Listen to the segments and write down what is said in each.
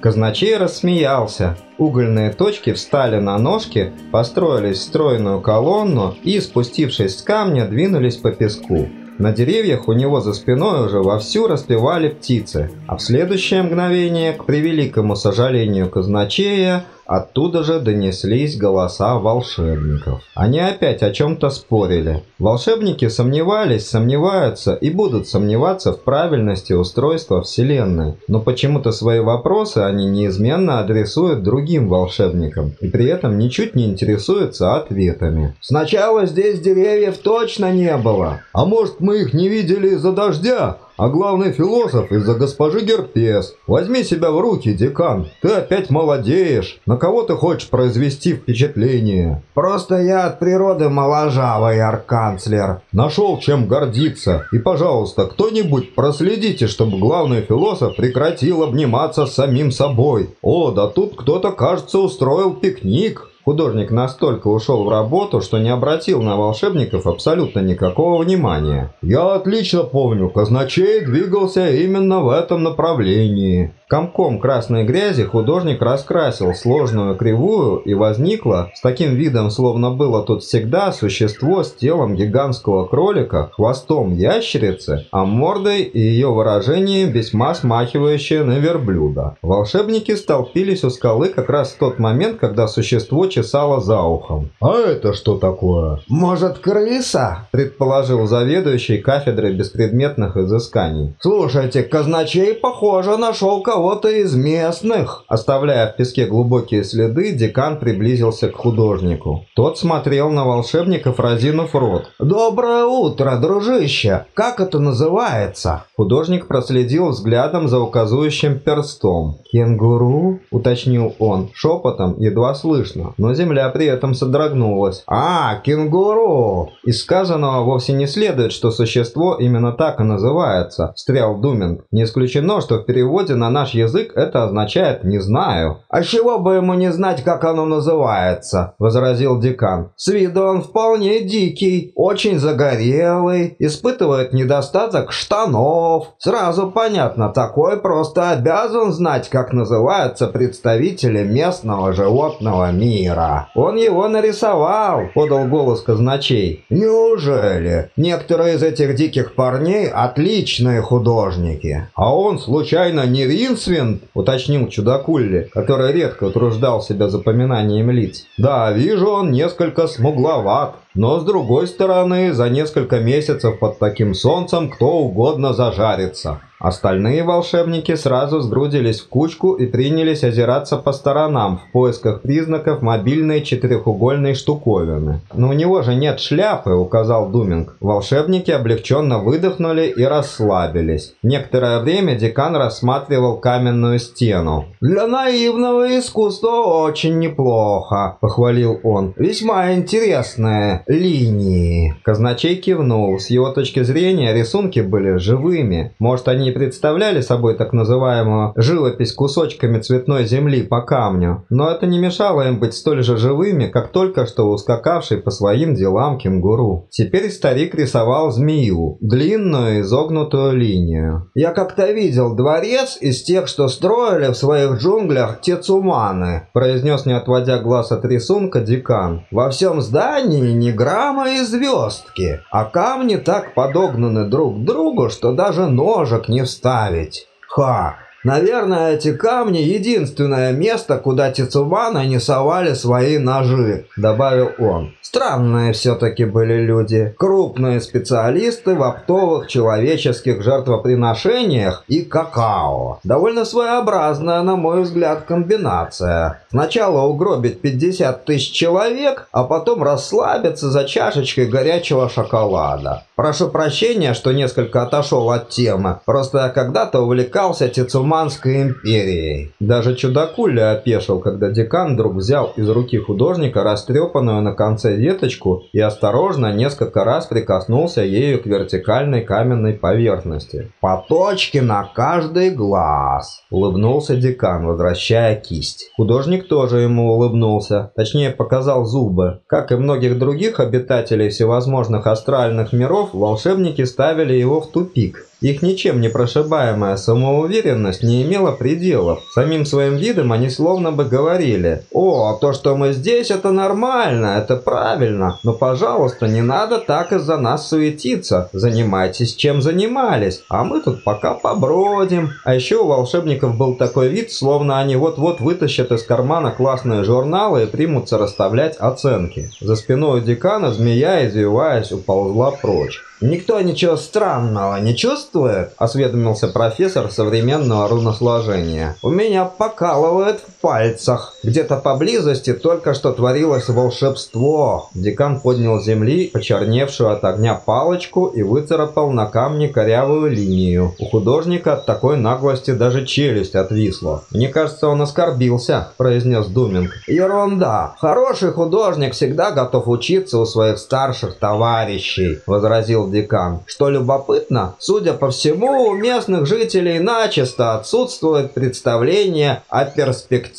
Казначей рассмеялся. Угольные точки встали на ножки, построились в стройную колонну и, спустившись с камня, двинулись по песку. На деревьях у него за спиной уже вовсю распевали птицы, а в следующее мгновение, к превеликому сожалению казначея, Оттуда же донеслись голоса волшебников. Они опять о чем-то спорили. Волшебники сомневались, сомневаются и будут сомневаться в правильности устройства Вселенной. Но почему-то свои вопросы они неизменно адресуют другим волшебникам и при этом ничуть не интересуются ответами. «Сначала здесь деревьев точно не было. А может мы их не видели из-за дождя?» А главный философ из-за госпожи Герпес. Возьми себя в руки, декан. Ты опять молодеешь. На кого ты хочешь произвести впечатление? Просто я от природы моложавый, арканцлер. Нашел чем гордиться. И, пожалуйста, кто-нибудь проследите, чтобы главный философ прекратил обниматься с самим собой. О, да тут кто-то, кажется, устроил пикник. Художник настолько ушел в работу, что не обратил на волшебников абсолютно никакого внимания. «Я отлично помню, казначей двигался именно в этом направлении. Комком красной грязи художник раскрасил сложную кривую и возникло, с таким видом, словно было тут всегда, существо с телом гигантского кролика, хвостом ящерицы, а мордой и ее выражением весьма смахивающее на верблюда. Волшебники столпились у скалы как раз в тот момент, когда существо чесало за ухом. «А это что такое?» «Может, крыса?» – предположил заведующий кафедрой беспредметных изысканий. «Слушайте, казначей, похоже, нашел кого кого-то из местных. Оставляя в песке глубокие следы, декан приблизился к художнику. Тот смотрел на волшебников, разинув рот. «Доброе утро, дружище! Как это называется?» Художник проследил взглядом за указующим перстом. «Кенгуру?» – уточнил он, шепотом, едва слышно, но земля при этом содрогнулась. «А, кенгуру!» Из сказанного вовсе не следует, что существо именно так и называется, встрял Думинг. Не исключено, что в переводе на наш язык это означает «не знаю». «А чего бы ему не знать, как оно называется?» – возразил декан. «С виду он вполне дикий, очень загорелый, испытывает недостаток штанов. Сразу понятно, такой просто обязан знать, как называются представители местного животного мира. Он его нарисовал», – подал голос казначей. «Неужели? Некоторые из этих диких парней отличные художники. А он случайно не Ринс Ринсвинд, уточнил чудакулли, который редко утруждал себя запоминанием лиц. Да, вижу, он несколько смугловат. Но с другой стороны, за несколько месяцев под таким солнцем кто угодно зажарится. Остальные волшебники сразу сгрудились в кучку и принялись озираться по сторонам в поисках признаков мобильной четырехугольной штуковины. «Но у него же нет шляпы», — указал Думинг. Волшебники облегченно выдохнули и расслабились. Некоторое время декан рассматривал каменную стену. «Для наивного искусства очень неплохо», — похвалил он. «Весьма интересное линии. Казначей кивнул. С его точки зрения рисунки были живыми. Может они и представляли собой так называемую живопись кусочками цветной земли по камню. Но это не мешало им быть столь же живыми, как только что ускакавший по своим делам кенгуру. Теперь старик рисовал змею. Длинную изогнутую линию. Я как-то видел дворец из тех, что строили в своих джунглях тецуманы, произнес не отводя глаз от рисунка декан. Во всем здании не ни грамма и звездки, а камни так подогнаны друг к другу, что даже ножек не вставить. Ха! Наверное, эти камни – единственное место, куда Тицубана не совали свои ножи, добавил он. Странные все-таки были люди. Крупные специалисты в оптовых человеческих жертвоприношениях и какао. Довольно своеобразная, на мой взгляд, комбинация. Сначала угробить 50 тысяч человек, а потом расслабиться за чашечкой горячего шоколада. Прошу прощения, что несколько отошел от темы. Просто я когда-то увлекался Тицуманской империей. Даже чудакуля опешил, когда декан вдруг взял из руки художника растрепанную на конце веточку и осторожно несколько раз прикоснулся ею к вертикальной каменной поверхности. «По точке на каждый глаз!» – улыбнулся декан, возвращая кисть. Художник тоже ему улыбнулся, точнее показал зубы. Как и многих других обитателей всевозможных астральных миров, волшебники ставили его в тупик. Их ничем не прошибаемая самоуверенность не имела пределов. Самим своим видом они словно бы говорили «О, то, что мы здесь, это нормально, это правильно, но, пожалуйста, не надо так из-за нас суетиться, занимайтесь чем занимались, а мы тут пока побродим». А еще у волшебников был такой вид, словно они вот-вот вытащат из кармана классные журналы и примутся расставлять оценки. За спиной декана змея, извиваясь, уползла прочь. «Никто ничего странного не чувствует?» – осведомился профессор современного руносложения. «У меня покалывает в пальцах. Где-то поблизости только что творилось волшебство». Декан поднял с земли почерневшую от огня палочку и выцарапал на камне корявую линию. У художника от такой наглости даже челюсть отвисла. «Мне кажется, он оскорбился», – произнес Думинг. «Ерунда. Хороший художник всегда готов учиться у своих старших товарищей», – возразил декан. Что любопытно, судя по всему, у местных жителей начисто отсутствует представление о перспективе.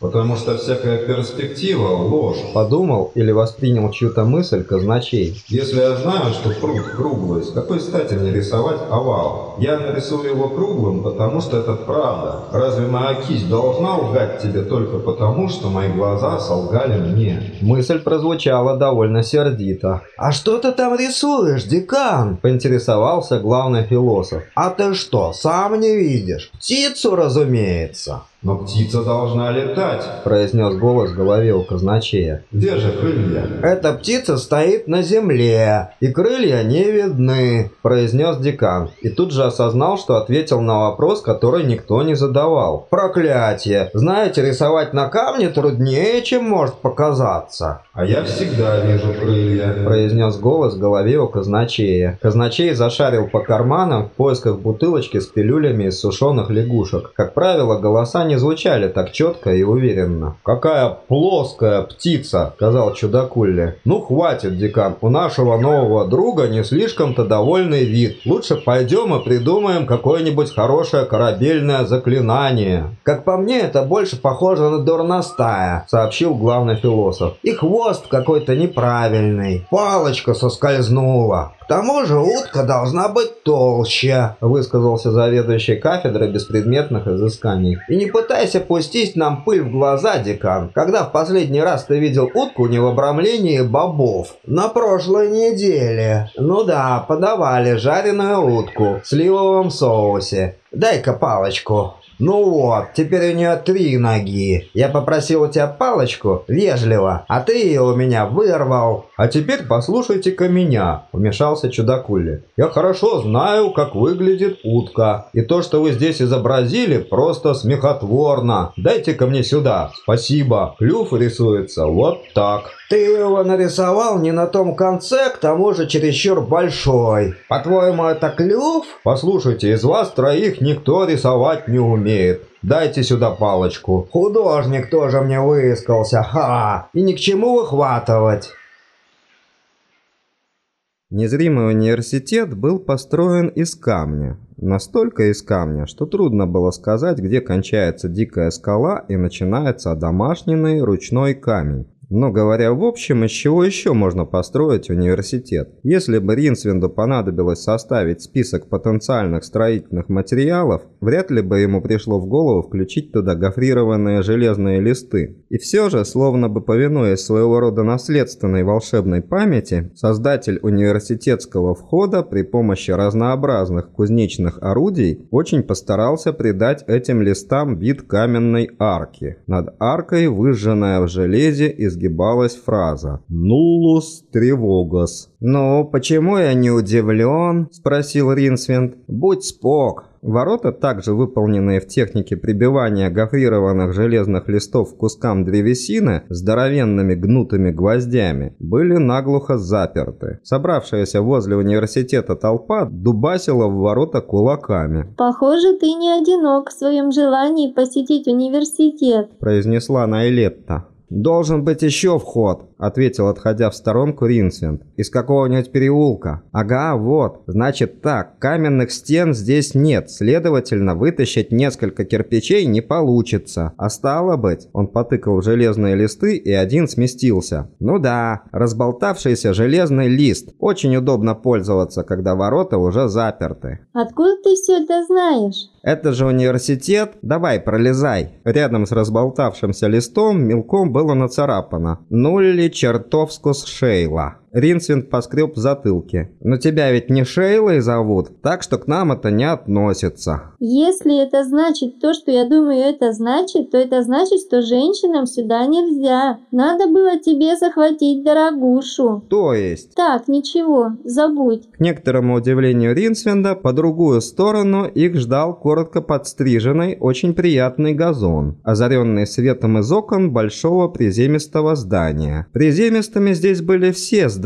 Потому что всякая перспектива – ложь. Подумал или воспринял чью-то мысль казначей. Если я знаю, что круг круглый, с какой стати мне рисовать овал? Я нарисую его круглым, потому что это правда. Разве моя кисть должна лгать тебе только потому, что мои глаза солгали мне? Мысль прозвучала довольно сердито. «А что ты там рисуешь, декан?» – поинтересовался главный философ. «А ты что, сам не видишь? Птицу, разумеется». «Но птица должна летать», – произнес голос в голове у казначея. «Где же крылья?» «Эта птица стоит на земле, и крылья не видны», – произнес декан. И тут же осознал, что ответил на вопрос, который никто не задавал. «Проклятие! Знаете, рисовать на камне труднее, чем может показаться». «А я всегда вижу крылья», – произнес голос в голове у казначея. Казначей зашарил по карманам в поисках бутылочки с пилюлями из сушеных лягушек. Как правило, голоса не звучали так четко и уверенно. «Какая плоская птица!» – сказал чудакулли. «Ну хватит, декан, у нашего нового друга не слишком-то довольный вид. Лучше пойдем и придумаем какое-нибудь хорошее корабельное заклинание». «Как по мне, это больше похоже на дурностая», – сообщил главный философ. «И хвост какой-то неправильный. Палочка соскользнула. К тому же утка должна быть толще», – высказался заведующий кафедрой беспредметных изысканий. «И не пытайся пустить нам пыль в глаза, декан. Когда в последний раз ты видел утку не в обрамлении бобов? На прошлой неделе. Ну да, подавали жареную утку в сливовом соусе. Дай-ка палочку. Ну вот, теперь у нее три ноги. Я попросил у тебя палочку, вежливо, а ты ее у меня вырвал. А теперь послушайте-ка меня, вмешался чудакули. Я хорошо знаю, как выглядит утка. И то, что вы здесь изобразили, просто смехотворно. Дайте-ка мне сюда. Спасибо. Клюв рисуется вот так. Ты его нарисовал не на том конце, к тому же чересчур большой. По-твоему, это клюв? Послушайте, из вас троих никто рисовать не умеет. Дайте сюда палочку. Художник тоже мне выискался, ха! И ни к чему выхватывать. Незримый университет был построен из камня. Настолько из камня, что трудно было сказать, где кончается дикая скала и начинается домашний ручной камень. Но говоря в общем, из чего еще можно построить университет? Если бы Ринсвинду понадобилось составить список потенциальных строительных материалов, вряд ли бы ему пришло в голову включить туда гофрированные железные листы. И все же, словно бы повинуясь своего рода наследственной волшебной памяти, создатель университетского входа при помощи разнообразных кузнечных орудий очень постарался придать этим листам вид каменной арки. Над аркой выжженная в железе из изгибалась фраза «Нулус тревогас». «Ну, почему я не удивлен?» – спросил Ринсвинд. «Будь спок». Ворота, также выполненные в технике прибивания гофрированных железных листов к кускам древесины здоровенными гнутыми гвоздями, были наглухо заперты. Собравшаяся возле университета толпа дубасила в ворота кулаками. «Похоже, ты не одинок в своем желании посетить университет», – произнесла Найлетта. «Должен быть еще вход», ответил, отходя в сторонку Ринсвинд. «Из какого-нибудь переулка». «Ага, вот. Значит так, каменных стен здесь нет, следовательно, вытащить несколько кирпичей не получится. А стало быть...» Он потыкал в железные листы, и один сместился. «Ну да, разболтавшийся железный лист. Очень удобно пользоваться, когда ворота уже заперты». Откуда ты все это знаешь? «Это же университет, давай, пролезай». Рядом с разболтавшимся листом мелком было нацарапано «Нулли чертовскус Шейла». Ринсвинд поскреб в затылке. «Но тебя ведь не Шейлой зовут, так что к нам это не относится». Если это значит то, что я думаю это значит, то это значит, что женщинам сюда нельзя. Надо было тебе захватить дорогушу. То есть? Так, ничего, забудь. К некоторому удивлению Ринсвинда, по другую сторону их ждал коротко подстриженный, очень приятный газон, озаренный светом из окон большого приземистого здания. Приземистыми здесь были все здания,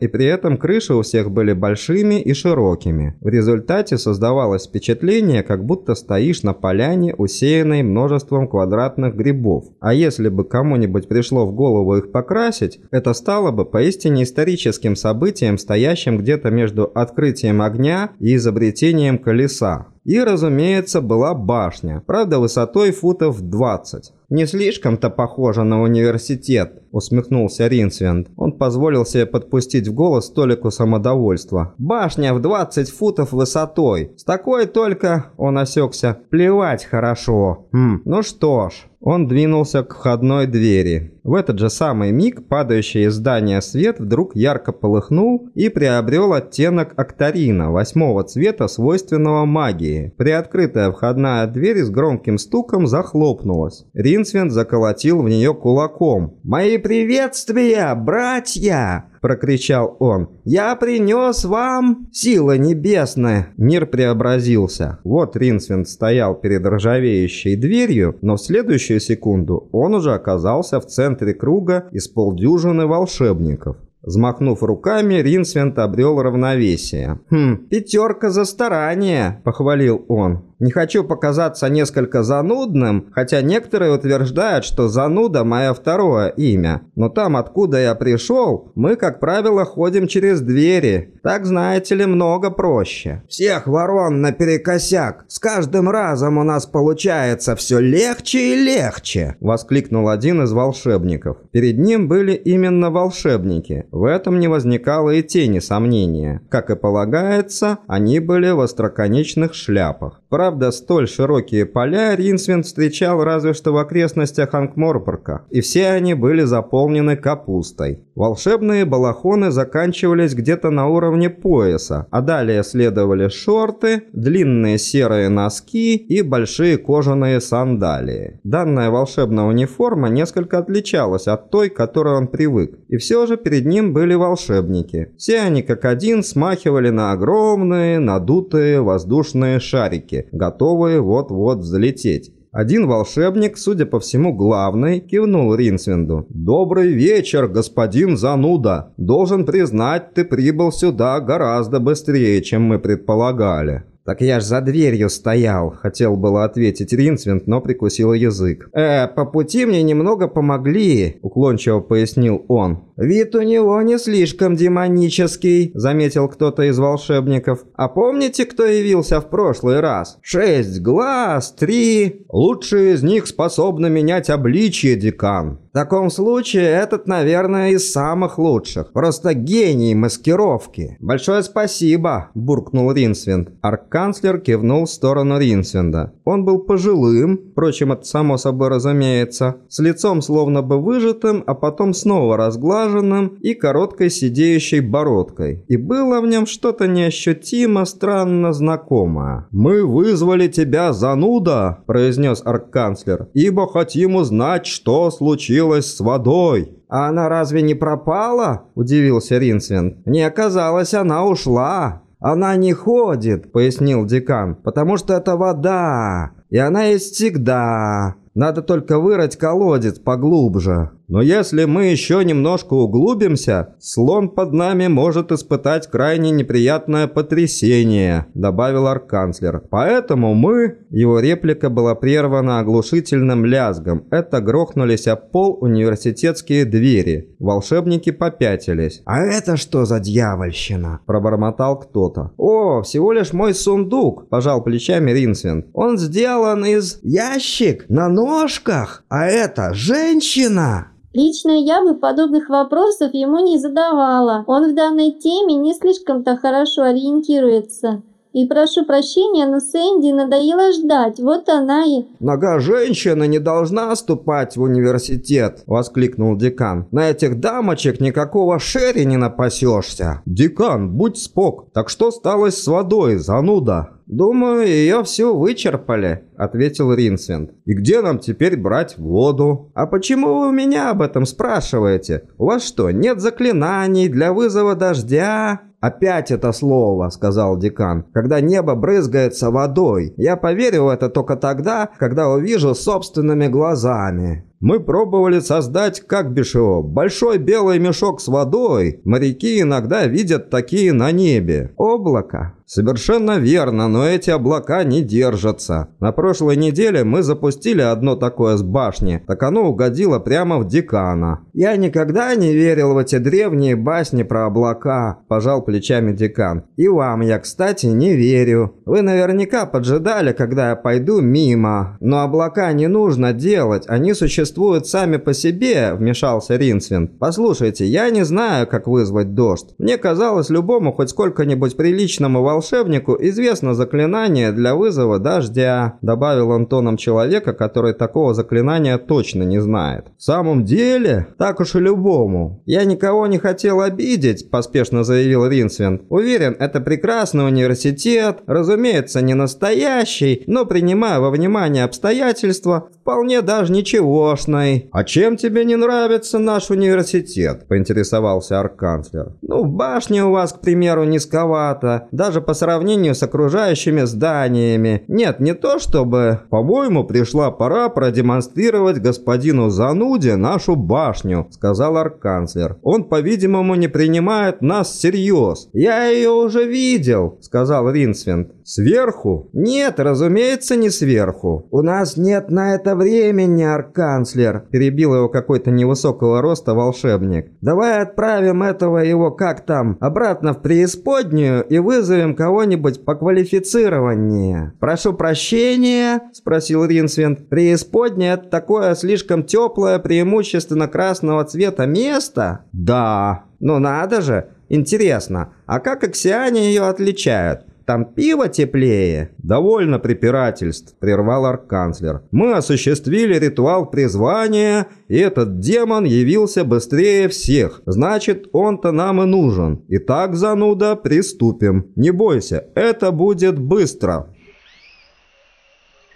и при этом крыши у всех были большими и широкими. В результате создавалось впечатление, как будто стоишь на поляне, усеянной множеством квадратных грибов. А если бы кому-нибудь пришло в голову их покрасить, это стало бы поистине историческим событием, стоящим где-то между открытием огня и изобретением колеса. И, разумеется, была башня, правда высотой футов 20. «Не слишком-то похоже на университет», – усмехнулся Ринсвинд. Он позволил себе подпустить в голос толику самодовольства. «Башня в 20 футов высотой. С такой только...» – он осекся. «Плевать хорошо. Хм, ну что ж». Он двинулся к входной двери. В этот же самый миг падающий из здания свет вдруг ярко полыхнул и приобрел оттенок акторина, восьмого цвета, свойственного магии. Приоткрытая входная дверь с громким стуком захлопнулась. Ринсвинд заколотил в нее кулаком. «Мои приветствия, братья!» Прокричал он. «Я принес вам сила небесная!» Мир преобразился. Вот Ринсвинд стоял перед ржавеющей дверью, но в следующую секунду он уже оказался в центре круга из полдюжины волшебников. Взмахнув руками, Ринсвент обрел равновесие. «Хм, пятерка за старание!» – похвалил он. Не хочу показаться несколько занудным, хотя некоторые утверждают, что зануда – мое второе имя. Но там, откуда я пришел, мы, как правило, ходим через двери. Так, знаете ли, много проще. Всех ворон наперекосяк. С каждым разом у нас получается все легче и легче, воскликнул один из волшебников. Перед ним были именно волшебники. В этом не возникало и тени сомнения. Как и полагается, они были в остроконечных шляпах. Правда, столь широкие поля Ринсвин встречал разве что в окрестностях Ангморпорка, и все они были заполнены капустой. Волшебные балахоны заканчивались где-то на уровне пояса, а далее следовали шорты, длинные серые носки и большие кожаные сандалии. Данная волшебная униформа несколько отличалась от той, к которой он привык, и все же перед ним были волшебники. Все они как один смахивали на огромные, надутые воздушные шарики, готовые вот-вот взлететь. Один волшебник, судя по всему главный, кивнул Ринсвинду. «Добрый вечер, господин Зануда. Должен признать, ты прибыл сюда гораздо быстрее, чем мы предполагали». «Так я ж за дверью стоял», — хотел было ответить Ринсвинд, но прикусил язык. «Э, по пути мне немного помогли», — уклончиво пояснил он. «Вид у него не слишком демонический», — заметил кто-то из волшебников. «А помните, кто явился в прошлый раз? Шесть глаз, три...» «Лучшие из них способны менять обличие, декан», таком случае этот, наверное, из самых лучших. Просто гений маскировки. Большое спасибо, буркнул Ринсвинд. Арканцлер кивнул в сторону Ринсвинда. Он был пожилым, впрочем, это само собой разумеется, с лицом словно бы выжатым, а потом снова разглаженным и короткой сидеющей бородкой. И было в нем что-то неощутимо странно знакомое. «Мы вызвали тебя, зануда», – произнес арканцлер, – «ибо хотим узнать, что случилось случилось с водой?» «А она разве не пропала?» – удивился Ринсвин. «Мне казалось, она ушла». «Она не ходит», – пояснил декан, – «потому что это вода, и она есть всегда». Надо только вырыть колодец поглубже. Но если мы еще немножко углубимся, слон под нами может испытать крайне неприятное потрясение», – добавил арканцлер. «Поэтому мы...» Его реплика была прервана оглушительным лязгом. Это грохнулись о пол университетские двери. Волшебники попятились. «А это что за дьявольщина?» – пробормотал кто-то. «О, всего лишь мой сундук», – пожал плечами Ринсвинд. «Он сделан из... ящик на ножках, а это женщина!» Лично я бы подобных вопросов ему не задавала. Он в данной теме не слишком-то хорошо ориентируется. И прошу прощения, но Сэнди надоело ждать, вот она и... «Нога женщины не должна ступать в университет!» – воскликнул декан. «На этих дамочек никакого шерри не напасешься!» «Декан, будь спок! Так что стало с водой, зануда?» «Думаю, ее всю вычерпали», — ответил Ринсвинд. «И где нам теперь брать воду?» «А почему вы меня об этом спрашиваете? У вас что, нет заклинаний для вызова дождя?» «Опять это слово», — сказал декан, — «когда небо брызгается водой. Я поверю в это только тогда, когда увижу собственными глазами». Мы пробовали создать, как бишь его, большой белый мешок с водой. Моряки иногда видят такие на небе. Облако. Совершенно верно, но эти облака не держатся. На прошлой неделе мы запустили одно такое с башни, так оно угодило прямо в декана. Я никогда не верил в эти древние басни про облака, пожал плечами декан. И вам я, кстати, не верю. Вы наверняка поджидали, когда я пойду мимо. Но облака не нужно делать, они существуют сами по себе, вмешался Ринсвин. Послушайте, я не знаю, как вызвать дождь. Мне казалось, любому хоть сколько-нибудь приличному волшебнику известно заклинание для вызова дождя, добавил он тоном человека, который такого заклинания точно не знает. В самом деле, так уж и любому. Я никого не хотел обидеть, поспешно заявил Ринсвин. Уверен, это прекрасный университет, разумеется, не настоящий, но принимая во внимание обстоятельства, вполне даже ничегошный. А чем тебе не нравится наш университет? поинтересовался арканцлер. Ну, башня у вас, к примеру, низковата, даже по сравнению с окружающими зданиями. Нет, не то чтобы... По-моему, пришла пора продемонстрировать господину Зануде нашу башню, сказал арканцлер. Он, по-видимому, не принимает нас всерьез. Я ее уже видел, сказал Ринсвинд. Сверху? Нет, разумеется, не сверху. У нас нет на это времени, арканцлер, перебил его какой-то невысокого роста волшебник. Давай отправим этого его, как там, обратно в преисподнюю и вызовем кого-нибудь поквалифицированнее. «Прошу прощения», – спросил Ринсвинд. «Преисподняя – это такое слишком теплое, преимущественно красного цвета место?» «Да». «Ну надо же. Интересно, а как оксиане ее отличают?» Там пиво теплее. Довольно препирательств, прервал арканцлер. Мы осуществили ритуал призвания, и этот демон явился быстрее всех. Значит, он-то нам и нужен. Итак, зануда, приступим. Не бойся, это будет быстро.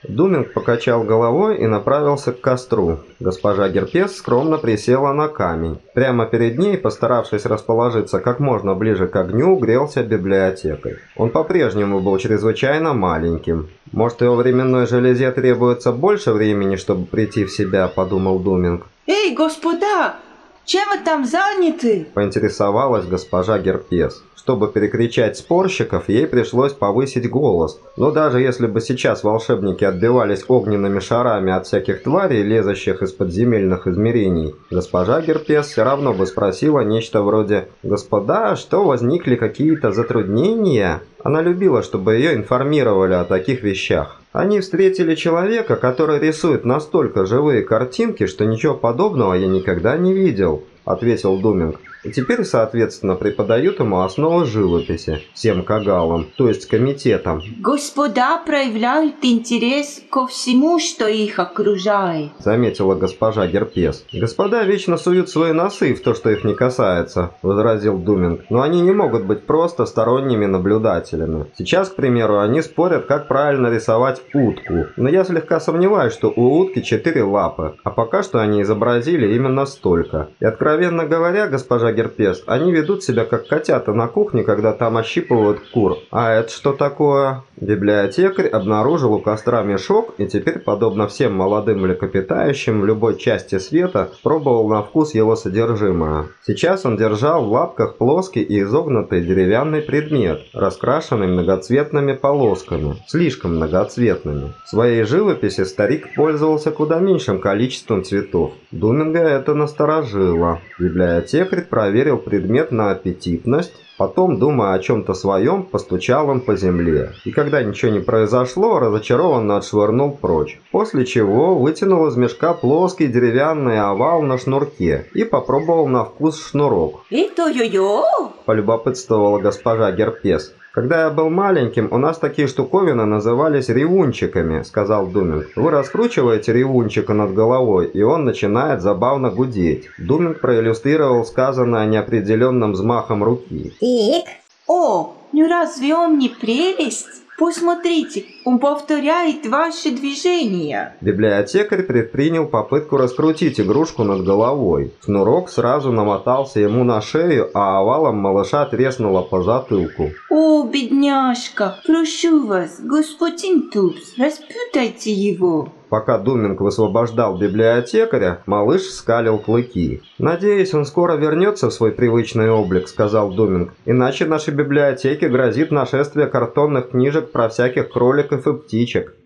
Думинг покачал головой и направился к костру. Госпожа Герпес скромно присела на камень. Прямо перед ней, постаравшись расположиться как можно ближе к огню, грелся библиотекой. Он по-прежнему был чрезвычайно маленьким. Может, его временной железе требуется больше времени, чтобы прийти в себя, подумал Думинг. «Эй, господа, чем вы там заняты?» Поинтересовалась госпожа Герпес. Чтобы перекричать спорщиков, ей пришлось повысить голос. Но даже если бы сейчас волшебники отбивались огненными шарами от всяких тварей, лезущих из подземельных измерений, госпожа Герпес все равно бы спросила нечто вроде «Господа, что возникли какие-то затруднения?» Она любила, чтобы ее информировали о таких вещах. Они встретили человека, который рисует настолько живые картинки, что ничего подобного я никогда не видел, ответил Думинг. И теперь, соответственно, преподают ему основы живописи всем кагалам, то есть комитетам. Господа проявляют интерес ко всему, что их окружает. Заметила госпожа Герпес. Господа вечно суют свои носы в то, что их не касается, возразил Думинг. Но они не могут быть просто сторонними наблюдателями. Сейчас, к примеру, они спорят, как правильно рисовать утку. Но я слегка сомневаюсь, что у утки четыре лапы, а пока что они изобразили именно столько. И откровенно говоря, госпожа Герпес, они ведут себя как котята на кухне, когда там ощипывают кур. А это что такое? Библиотекарь обнаружил у костра мешок и теперь, подобно всем молодым млекопитающим в любой части света, пробовал на вкус его содержимое. Сейчас он держал в лапках плоский и изогнутый деревянный предмет, раскрашенный многоцветными полосками, слишком многоцветными. В своей живописи старик пользовался куда меньшим количеством цветов. Думинга это насторожило. Библиотекарь проверил предмет на аппетитность, Потом, думая о чем-то своем, постучал им по земле. И когда ничего не произошло, разочарованно отшвырнул прочь. После чего вытянул из мешка плоский деревянный овал на шнурке и попробовал на вкус шнурок. Это йо-йо? Полюбопытствовала госпожа Герпес. «Когда я был маленьким, у нас такие штуковины назывались ревунчиками», — сказал Думинг. «Вы раскручиваете ревунчика над головой, и он начинает забавно гудеть». Думинг проиллюстрировал сказанное неопределенным взмахом руки. Ик, О, ну разве он не прелесть? Посмотрите, он повторяет ваши движения. Библиотекарь предпринял попытку раскрутить игрушку над головой. Шнурок сразу намотался ему на шею, а овалом малыша треснуло по затылку. О, бедняжка, прошу вас, господин Тупс, распутайте его. Пока Думинг высвобождал библиотекаря, малыш скалил клыки. «Надеюсь, он скоро вернется в свой привычный облик», — сказал Думинг. «Иначе нашей библиотеке грозит нашествие картонных книжек про всяких кроликов и птичек».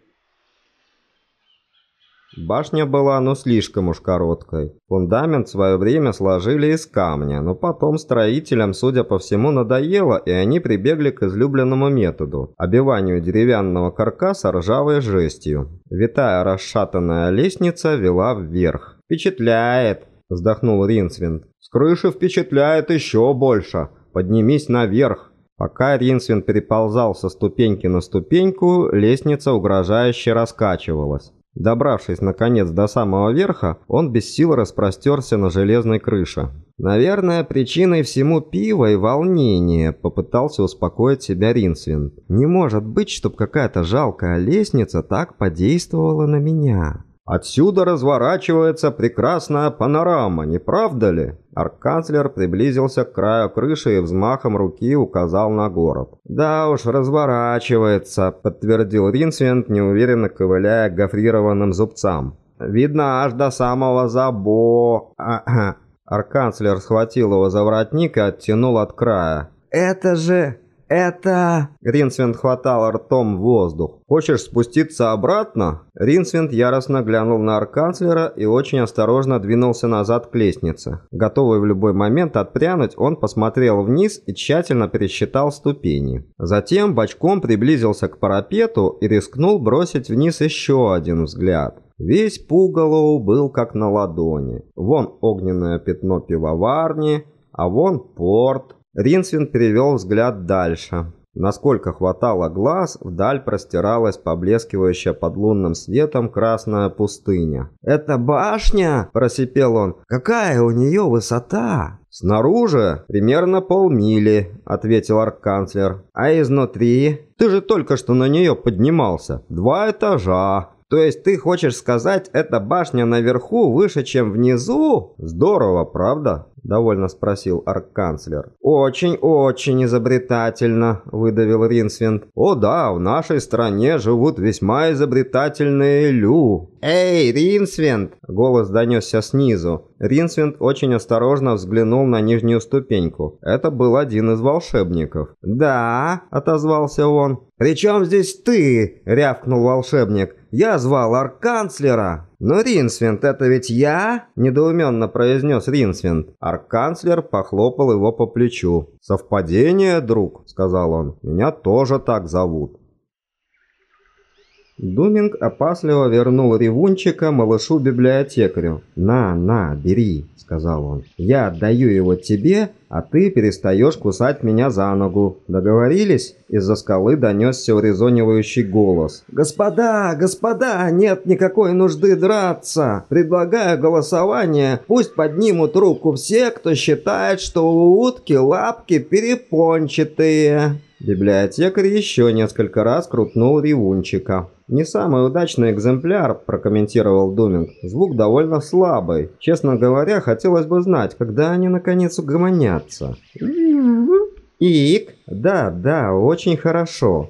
Башня была, ну, слишком уж короткой. Фундамент в свое время сложили из камня, но потом строителям, судя по всему, надоело, и они прибегли к излюбленному методу – обиванию деревянного каркаса ржавой жестью. Витая расшатанная лестница вела вверх. «Впечатляет!» – вздохнул Ринсвинд. «С крыши впечатляет еще больше. Поднимись наверх!» Пока Ринсвин переползал со ступеньки на ступеньку, лестница угрожающе раскачивалась. Добравшись, наконец, до самого верха, он без сил распростерся на железной крыше. «Наверное, причиной всему пива и волнение», — попытался успокоить себя Ринсвин. «Не может быть, чтобы какая-то жалкая лестница так подействовала на меня». «Отсюда разворачивается прекрасная панорама, не правда ли?» Арканцлер приблизился к краю крыши и взмахом руки указал на город. «Да уж, разворачивается», — подтвердил Ринсвент, неуверенно ковыляя гофрированным зубцам. «Видно аж до самого забо...» Арканцлер схватил его за воротник и оттянул от края. «Это же... это...» Ринсвинд хватал ртом воздух. «Хочешь спуститься обратно?» Ринсвинд яростно глянул на арканцлера и очень осторожно двинулся назад к лестнице. Готовый в любой момент отпрянуть, он посмотрел вниз и тщательно пересчитал ступени. Затем бочком приблизился к парапету и рискнул бросить вниз еще один взгляд. Весь Пугалоу был как на ладони. Вон огненное пятно пивоварни, а вон порт. Ринсвин перевел взгляд дальше. Насколько хватало глаз, вдаль простиралась поблескивающая под лунным светом красная пустыня. «Это башня?» – просипел он. «Какая у нее высота?» «Снаружи примерно полмили», — ответил арканцлер. «А изнутри? Ты же только что на нее поднимался. Два этажа. То есть ты хочешь сказать, эта башня наверху выше, чем внизу? Здорово, правда? Довольно спросил арканцлер. «Очень-очень изобретательно», — выдавил Ринсвинд. «О да, в нашей стране живут весьма изобретательные лю». «Эй, Ринсвинд!» — голос донесся снизу. Ринсвинд очень осторожно взглянул на нижнюю ступеньку. Это был один из волшебников. «Да», — отозвался он. «При чем здесь ты?» — рявкнул волшебник. «Я звал арканцлера». «Но, Ринсвинд, это ведь я?» – недоуменно произнес Ринсвинд. Арканцлер похлопал его по плечу. «Совпадение, друг?» – сказал он. «Меня тоже так зовут». Думинг опасливо вернул ревунчика малышу-библиотекарю. «На, на, бери», — сказал он. «Я отдаю его тебе, а ты перестаешь кусать меня за ногу. Договорились?» Из-за скалы донесся урезонивающий голос. «Господа, господа, нет никакой нужды драться. Предлагаю голосование. Пусть поднимут руку все, кто считает, что у утки лапки перепончатые». Библиотекарь еще несколько раз крутнул ревунчика. «Не самый удачный экземпляр», – прокомментировал Думинг. «Звук довольно слабый. Честно говоря, хотелось бы знать, когда они наконец угомонятся». «Ик?» «Да, да, очень хорошо».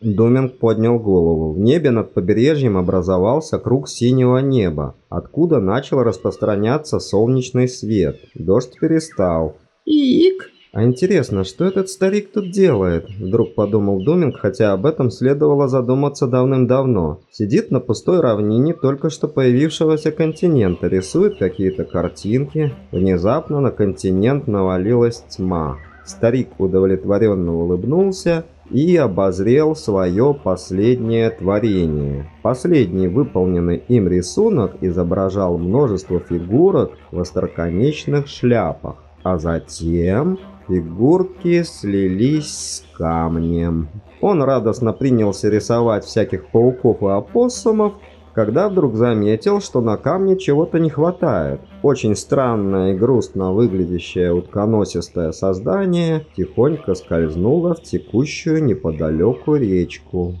Доминг поднял голову. В небе над побережьем образовался круг синего неба, откуда начал распространяться солнечный свет. Дождь перестал. «Ик!» «А интересно, что этот старик тут делает?» Вдруг подумал Думинг, хотя об этом следовало задуматься давным-давно. Сидит на пустой равнине только что появившегося континента, рисует какие-то картинки. Внезапно на континент навалилась тьма. Старик удовлетворенно улыбнулся и обозрел свое последнее творение. Последний выполненный им рисунок изображал множество фигурок в остроконечных шляпах. А затем Фигурки слились с камнем. Он радостно принялся рисовать всяких пауков и опоссумов, когда вдруг заметил, что на камне чего-то не хватает. Очень странное и грустно выглядящее утконосистое создание тихонько скользнуло в текущую неподалеку речку.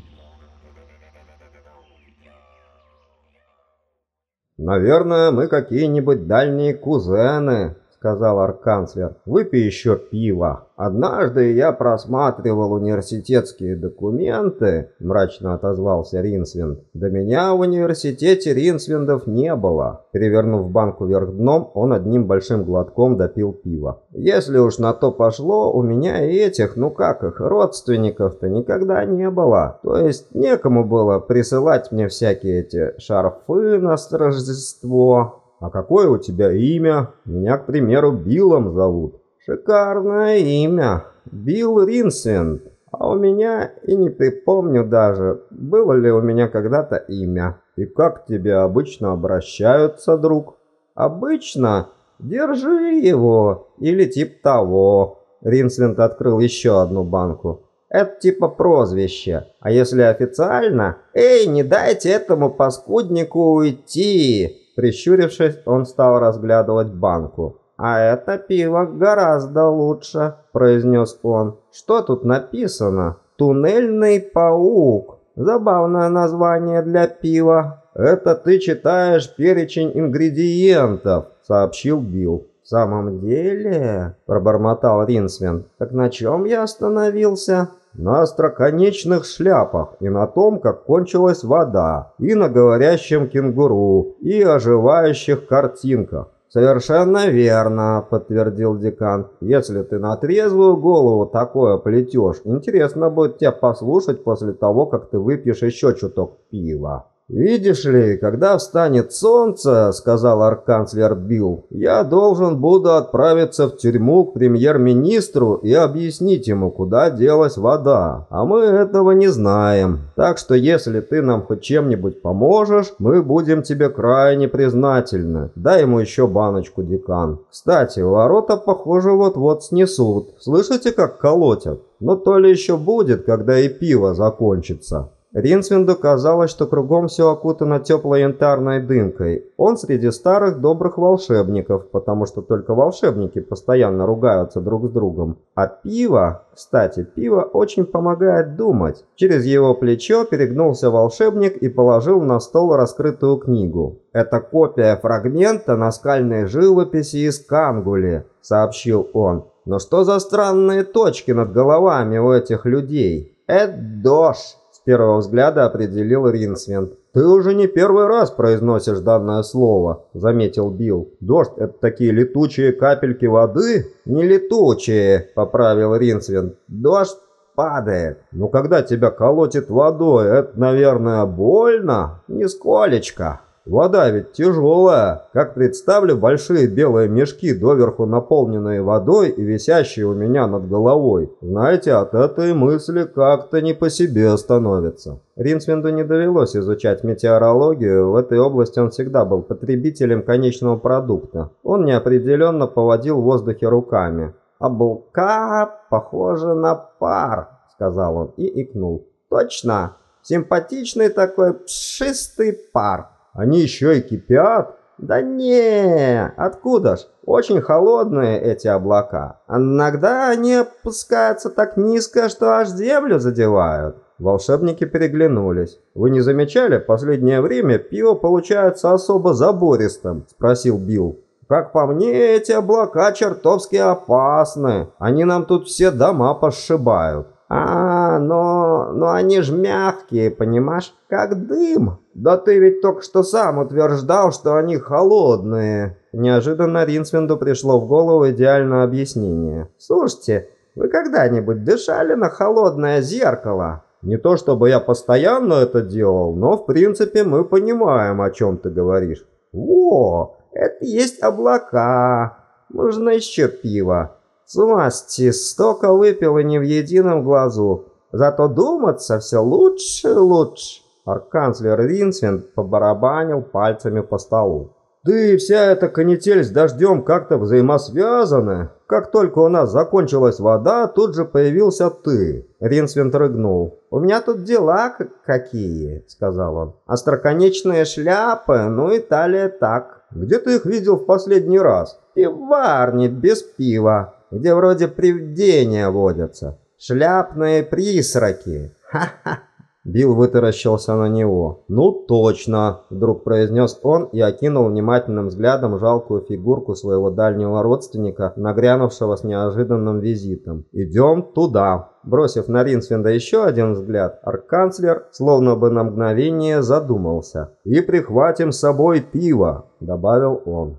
«Наверное, мы какие-нибудь дальние кузены», — сказал арканцлер. «Выпей еще пива». «Однажды я просматривал университетские документы», — мрачно отозвался Ринсвинд. «До меня в университете Ринсвиндов не было». Перевернув банку вверх дном, он одним большим глотком допил пива. «Если уж на то пошло, у меня и этих, ну как их, родственников-то никогда не было. То есть некому было присылать мне всякие эти шарфы на Рождество, «А какое у тебя имя? Меня, к примеру, Биллом зовут». «Шикарное имя. Билл Ринсвинд. А у меня и не припомню даже, было ли у меня когда-то имя. И как к тебе обычно обращаются, друг?» «Обычно держи его или тип того». Ринсвинд открыл еще одну банку. Это типа прозвище. А если официально? Эй, не дайте этому паскуднику уйти. Прищурившись, он стал разглядывать банку. «А это пиво гораздо лучше», – произнес он. «Что тут написано? Туннельный паук. Забавное название для пива». «Это ты читаешь перечень ингредиентов», – сообщил Билл. «В самом деле?» – пробормотал Ринсвин. «Так на чем я остановился?» На остроконечных шляпах и на том, как кончилась вода, и на говорящем кенгуру, и оживающих картинках. «Совершенно верно», — подтвердил декан. «Если ты на трезвую голову такое плетешь, интересно будет тебя послушать после того, как ты выпьешь еще чуток пива». «Видишь ли, когда встанет солнце, — сказал арканцлер Билл, — я должен буду отправиться в тюрьму к премьер-министру и объяснить ему, куда делась вода. А мы этого не знаем. Так что если ты нам хоть чем-нибудь поможешь, мы будем тебе крайне признательны. Дай ему еще баночку, декан. Кстати, ворота, похоже, вот-вот снесут. Слышите, как колотят? Но то ли еще будет, когда и пиво закончится». Ринсвинду казалось, что кругом все окутано теплой янтарной дымкой. Он среди старых добрых волшебников, потому что только волшебники постоянно ругаются друг с другом. А пиво, кстати, пиво очень помогает думать. Через его плечо перегнулся волшебник и положил на стол раскрытую книгу. «Это копия фрагмента наскальной живописи из Кангули», — сообщил он. «Но что за странные точки над головами у этих людей?» «Это дождь!» Первого взгляда определил Ринсвинд. «Ты уже не первый раз произносишь данное слово», — заметил Билл. «Дождь — это такие летучие капельки воды?» «Не летучие», — поправил Ринсвинд. «Дождь падает. Но когда тебя колотит водой, это, наверное, больно? Нисколечко». Вода ведь тяжелая. Как представлю большие белые мешки, доверху наполненные водой и висящие у меня над головой. Знаете, от этой мысли как-то не по себе становится. Ринсвинду не довелось изучать метеорологию, в этой области он всегда был потребителем конечного продукта. Он неопределенно поводил в воздухе руками. «Облака похожи на пар», — сказал он и икнул. «Точно! Симпатичный такой пшистый пар!» Они еще и кипят? Да не, откуда ж? Очень холодные эти облака. Иногда они опускаются так низко, что аж землю задевают. Волшебники переглянулись. «Вы не замечали, последнее время пиво получается особо забористым?» – спросил Билл. Как по мне, эти облака чертовски опасны. Они нам тут все дома пошибают. А, но, но они ж мягкие, понимаешь, как дым. Да ты ведь только что сам утверждал, что они холодные. Неожиданно Ринсвинду пришло в голову идеальное объяснение. Слушайте, вы когда-нибудь дышали на холодное зеркало? Не то чтобы я постоянно это делал, но в принципе мы понимаем, о чем ты говоришь. Во, это есть облака. Можно еще пиво. Сласти, столько выпил и не в едином глазу. Зато думаться все лучше и лучше. Арканцлер Ринсвинд побарабанил пальцами по столу. Да и вся эта канитель с дождем как-то взаимосвязаны. Как только у нас закончилась вода, тут же появился ты. Ринсвинд рыгнул. «У меня тут дела какие», — сказал он. «Остроконечные шляпы, ну и талия так». «Где ты их видел в последний раз?» «Пиварни без пива» где вроде привидения водятся. Шляпные присраки. Ха-ха. Билл вытаращился на него. «Ну точно!» – вдруг произнес он и окинул внимательным взглядом жалкую фигурку своего дальнего родственника, нагрянувшего с неожиданным визитом. «Идем туда!» Бросив на Ринсвинда еще один взгляд, арканцлер словно бы на мгновение задумался. «И прихватим с собой пиво!» – добавил он.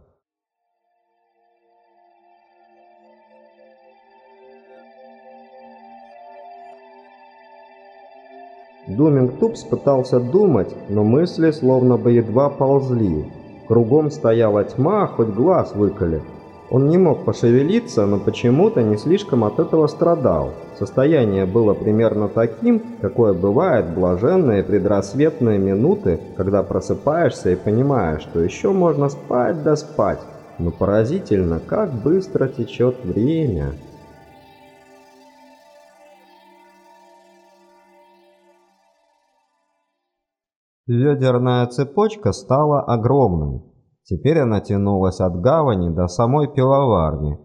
Думингтупс пытался думать, но мысли словно бы едва ползли. Кругом стояла тьма, хоть глаз выколи. Он не мог пошевелиться, но почему-то не слишком от этого страдал. Состояние было примерно таким, какое бывает блаженные предрассветные минуты, когда просыпаешься и понимаешь, что еще можно спать да спать. Но поразительно, как быстро течет время. Ведерная цепочка стала огромной. Теперь она тянулась от гавани до самой пивоварни.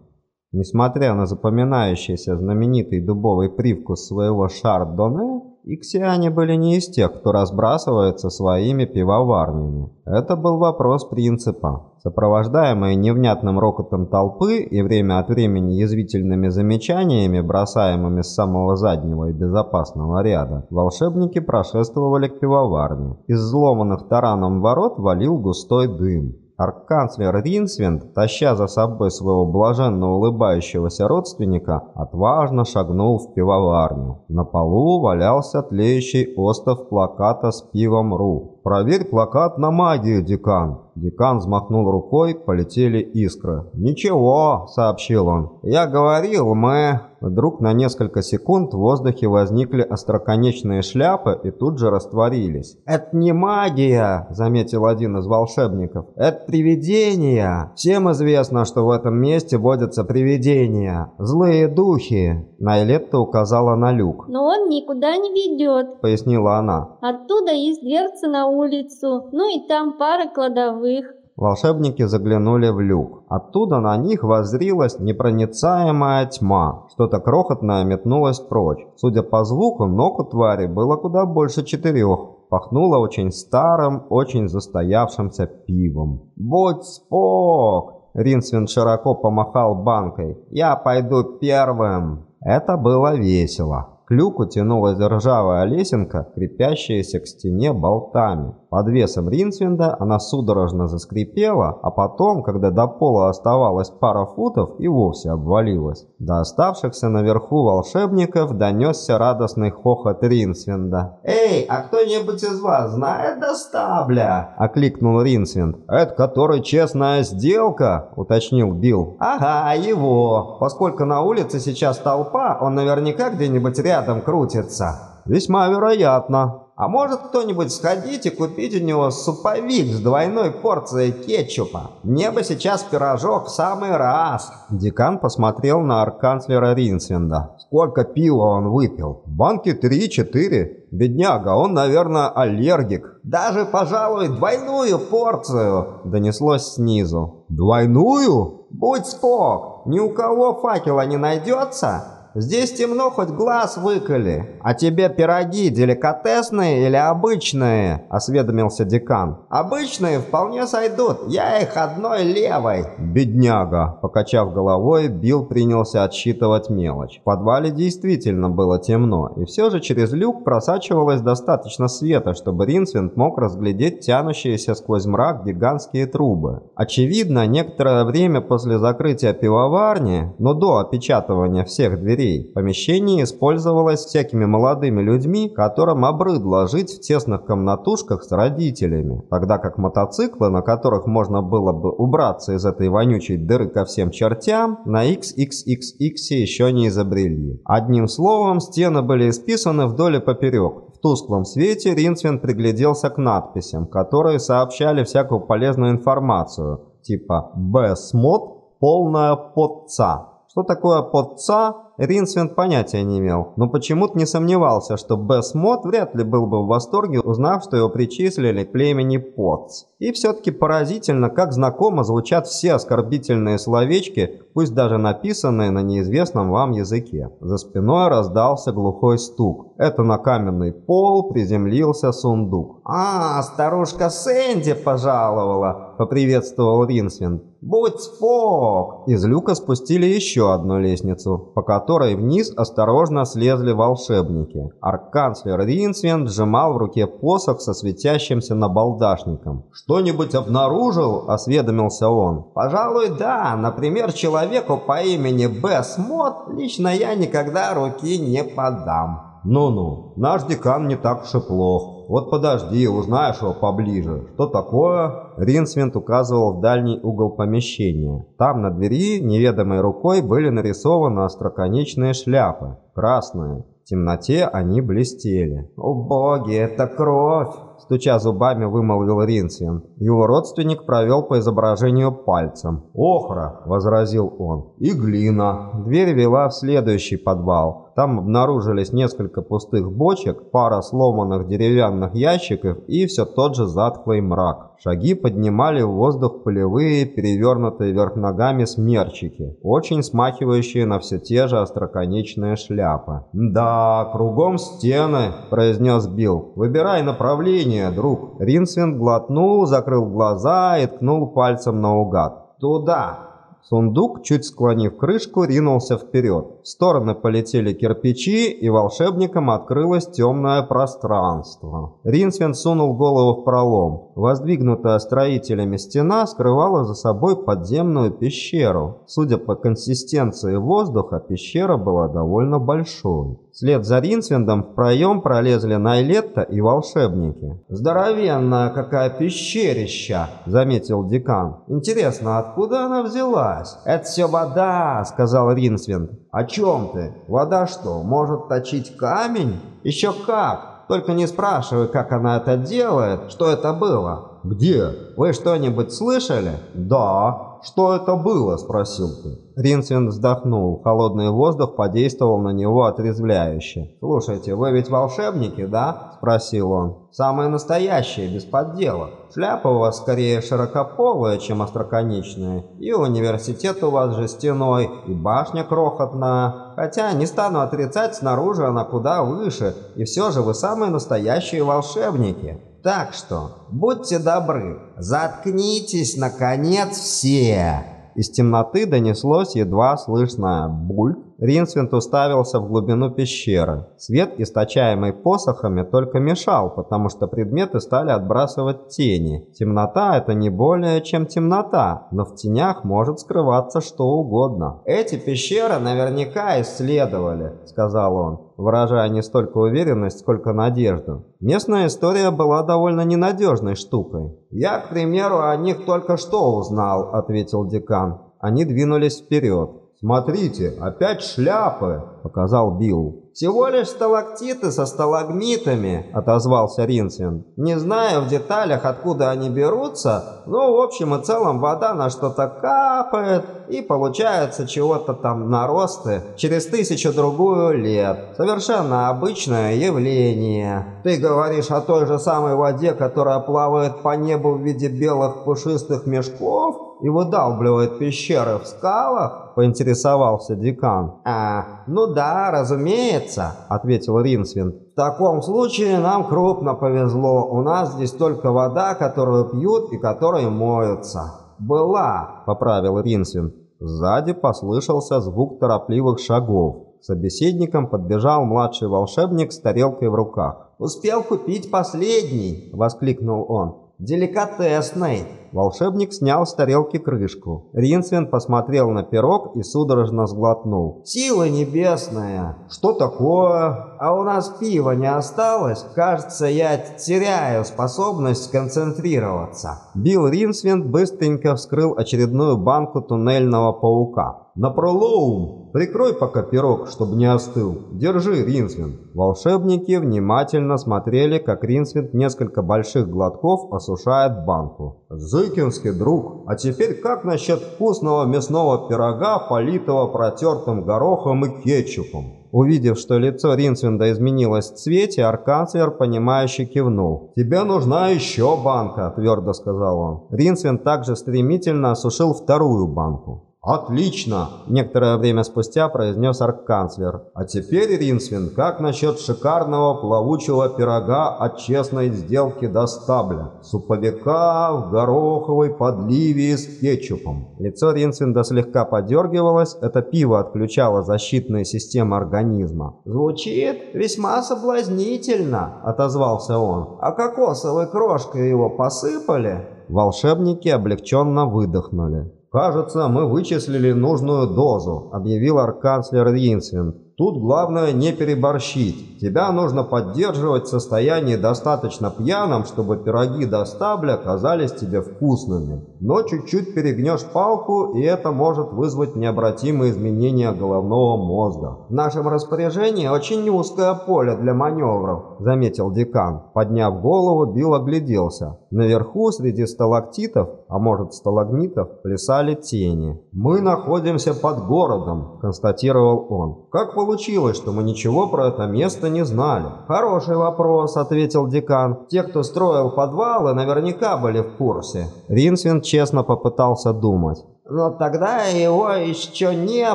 Несмотря на запоминающийся знаменитый дубовый привкус своего шардоне, иксиане были не из тех, кто разбрасывается своими пивоварнями. Это был вопрос принципа. Сопровождаемые невнятным рокотом толпы и время от времени язвительными замечаниями, бросаемыми с самого заднего и безопасного ряда, волшебники прошествовали к пивоварне. Из взломанных тараном ворот валил густой дым. Арканцлер Ринсвинд, таща за собой своего блаженно улыбающегося родственника, отважно шагнул в пивоварню. На полу валялся тлеющий остов плаката с пивом «Ру». «Проверь плакат на магию, декан!» Декан взмахнул рукой, полетели искры. «Ничего», — сообщил он. «Я говорил, мы...» Вдруг на несколько секунд в воздухе возникли остроконечные шляпы и тут же растворились. «Это не магия!» — заметил один из волшебников. «Это привидения! Всем известно, что в этом месте водятся привидения. Злые духи!» Найлетта указала на люк. «Но он никуда не ведет», — пояснила она. «Оттуда есть дверца на улицу, ну и там пара кладовых». Волшебники заглянули в люк. Оттуда на них воззрилась непроницаемая тьма. Что-то крохотное метнулось прочь. Судя по звуку, ног у твари было куда больше четырех. Пахнуло очень старым, очень застоявшимся пивом. «Будь спок!» Ринсвин широко помахал банкой. «Я пойду первым!» Это было весело. К люку тянулась ржавая лесенка, крепящаяся к стене болтами. Под весом Ринсвинда она судорожно заскрипела, а потом, когда до пола оставалось пара футов, и вовсе обвалилась. До оставшихся наверху волшебников донесся радостный хохот Ринсвинда. «Эй, а кто-нибудь из вас знает Достабля?» – окликнул Ринсвинд. «Это который честная сделка?» – уточнил Билл. «Ага, его. Поскольку на улице сейчас толпа, он наверняка где-нибудь рядом крутится». «Весьма вероятно», а может кто-нибудь сходить и купить у него суповик с двойной порцией кетчупа? Мне бы сейчас пирожок в самый раз. Декан посмотрел на арканцлера Ринсвинда. Сколько пива он выпил? Банки три-четыре. Бедняга, он, наверное, аллергик. Даже, пожалуй, двойную порцию, донеслось снизу. Двойную? Будь спок, ни у кого факела не найдется? Здесь темно, хоть глаз выколи. А тебе пироги деликатесные или обычные?» – осведомился декан. «Обычные вполне сойдут. Я их одной левой». «Бедняга!» – покачав головой, Билл принялся отсчитывать мелочь. В подвале действительно было темно, и все же через люк просачивалось достаточно света, чтобы Ринсвинд мог разглядеть тянущиеся сквозь мрак гигантские трубы. Очевидно, некоторое время после закрытия пивоварни, но до опечатывания всех дверей, помещение использовалось всякими молодыми людьми, которым обрыдло жить в тесных комнатушках с родителями, тогда как мотоциклы, на которых можно было бы убраться из этой вонючей дыры ко всем чертям, на XXXX еще не изобрели. Одним словом, стены были исписаны вдоль и поперек. В тусклом свете Ринсвин пригляделся к надписям, которые сообщали всякую полезную информацию, типа «Б-смот. Полная подца». Что такое подца, Ринсвинд понятия не имел, но почему-то не сомневался, что Бесмот вряд ли был бы в восторге, узнав, что его причислили к племени Потс. И все-таки поразительно, как знакомо звучат все оскорбительные словечки, пусть даже написанные на неизвестном вам языке. За спиной раздался глухой стук. Это на каменный пол приземлился сундук. «А, старушка Сэнди пожаловала!» – поприветствовал Ринсвинд. «Будь спок!» Из люка спустили еще одну лестницу, по которой вниз осторожно слезли волшебники. Арканцлер Ринсвинд сжимал в руке посох со светящимся набалдашником. «Что-нибудь обнаружил?» – осведомился он. «Пожалуй, да. Например, человеку по имени Бесс Мот лично я никогда руки не подам». «Ну-ну, наш декан не так уж и плох. Вот подожди, узнаешь его поближе. Что такое?» Ринсвинд указывал в дальний угол помещения. Там на двери неведомой рукой были нарисованы остроконечные шляпы, красные. В темноте они блестели. «О боги, это кровь!» Стуча зубами, вымолвил Ринсвин. Его родственник провел по изображению пальцем. «Охра!» – возразил он. «И глина!» Дверь вела в следующий подвал. Там обнаружились несколько пустых бочек, пара сломанных деревянных ящиков и все тот же затхлый мрак. Шаги поднимали в воздух полевые, перевернутые вверх ногами смерчики, очень смахивающие на все те же остроконечные шляпы. «Да, кругом стены», – произнес Билл. «Выбирай направление, друг». Ринсвин глотнул, закрыл глаза и ткнул пальцем наугад. «Туда!» Сундук, чуть склонив крышку, ринулся вперед. В стороны полетели кирпичи, и волшебникам открылось темное пространство. Ринсвин сунул голову в пролом. Воздвигнутая строителями стена скрывала за собой подземную пещеру. Судя по консистенции воздуха, пещера была довольно большой. Вслед за Ринсвиндом в проем пролезли Найлетта и волшебники. «Здоровенная какая пещерища!» – заметил декан. «Интересно, откуда она взялась?» «Это все вода!» – сказал Ринсвинд. «О чем ты? Вода что, может точить камень?» «Еще как! Только не спрашивай, как она это делает, что это было». «Где? Вы что-нибудь слышали?» «Да. Что это было?» – спросил ты. Ринсвин вздохнул. Холодный воздух подействовал на него отрезвляюще. «Слушайте, вы ведь волшебники, да?» – спросил он. «Самые настоящие, без подделок. Шляпа у вас скорее широкополая, чем остроконечная. И университет у вас жестяной, и башня крохотная. Хотя, не стану отрицать, снаружи она куда выше. И все же вы самые настоящие волшебники. Так что, будьте добры, заткнитесь, наконец, все!» Из темноты донеслось едва слышное «бульк». Ринсвинд уставился в глубину пещеры. Свет, источаемый посохами, только мешал, потому что предметы стали отбрасывать тени. Темнота – это не более чем темнота, но в тенях может скрываться что угодно. «Эти пещеры наверняка исследовали», – сказал он, выражая не столько уверенность, сколько надежду. Местная история была довольно ненадежной штукой. «Я, к примеру, о них только что узнал», – ответил декан. Они двинулись вперед. «Смотрите, опять шляпы!» – показал Билл. «Всего лишь сталактиты со сталагмитами», – отозвался Ринсвин. «Не знаю в деталях, откуда они берутся, но в общем и целом вода на что-то капает, и получается чего-то там наросты через тысячу-другую лет. Совершенно обычное явление. Ты говоришь о той же самой воде, которая плавает по небу в виде белых пушистых мешков и выдалбливает пещеры в скалах?» – поинтересовался декан. «А, ну да, разумеется», – ответил Ринсвинд. «В таком случае нам крупно повезло. У нас здесь только вода, которую пьют и которой моются». «Была», – поправил Ринсвинд. Сзади послышался звук торопливых шагов. К собеседникам подбежал младший волшебник с тарелкой в руках. «Успел купить последний!» – воскликнул он. «Деликатесный!» Волшебник снял с тарелки крышку. Ринсвин посмотрел на пирог и судорожно сглотнул. «Сила небесная! Что такое? А у нас пива не осталось? Кажется, я теряю способность концентрироваться». Билл Ринсвин быстренько вскрыл очередную банку туннельного паука. «На пролоум! Прикрой пока пирог, чтобы не остыл. Держи, Ринсвин!» Волшебники внимательно смотрели, как Ринсвин несколько больших глотков осушает банку. «Зыкинский друг, а теперь как насчет вкусного мясного пирога, политого протертым горохом и кетчупом?» Увидев, что лицо Ринсвинда изменилось в цвете, арканцлер, понимающе кивнул. «Тебе нужна еще банка», – твердо сказал он. Ринсвинд также стремительно осушил вторую банку. «Отлично!» – некоторое время спустя произнес арканцлер. «А теперь, Ринсвин, как насчет шикарного плавучего пирога от честной сделки до стабля? Суповика в гороховой подливе с кетчупом». Лицо Ринсвинда слегка подергивалось, это пиво отключало защитные системы организма. «Звучит весьма соблазнительно», – отозвался он. «А кокосовой крошкой его посыпали?» Волшебники облегченно выдохнули. «Кажется, мы вычислили нужную дозу», – объявил арканцлер Ринсвинд. Тут главное не переборщить. Тебя нужно поддерживать в состоянии достаточно пьяном, чтобы пироги до стабля казались тебе вкусными. Но чуть-чуть перегнешь палку, и это может вызвать необратимые изменения головного мозга. В нашем распоряжении очень узкое поле для маневров, заметил декан. Подняв голову, Билл огляделся. Наверху, среди сталактитов, а может сталагмитов, плясали тени. «Мы находимся под городом», – констатировал он. «Как получилось, что мы ничего про это место не знали?» «Хороший вопрос», — ответил декан. «Те, кто строил подвалы, наверняка были в курсе». Ринсвин честно попытался думать. «Но тогда его еще не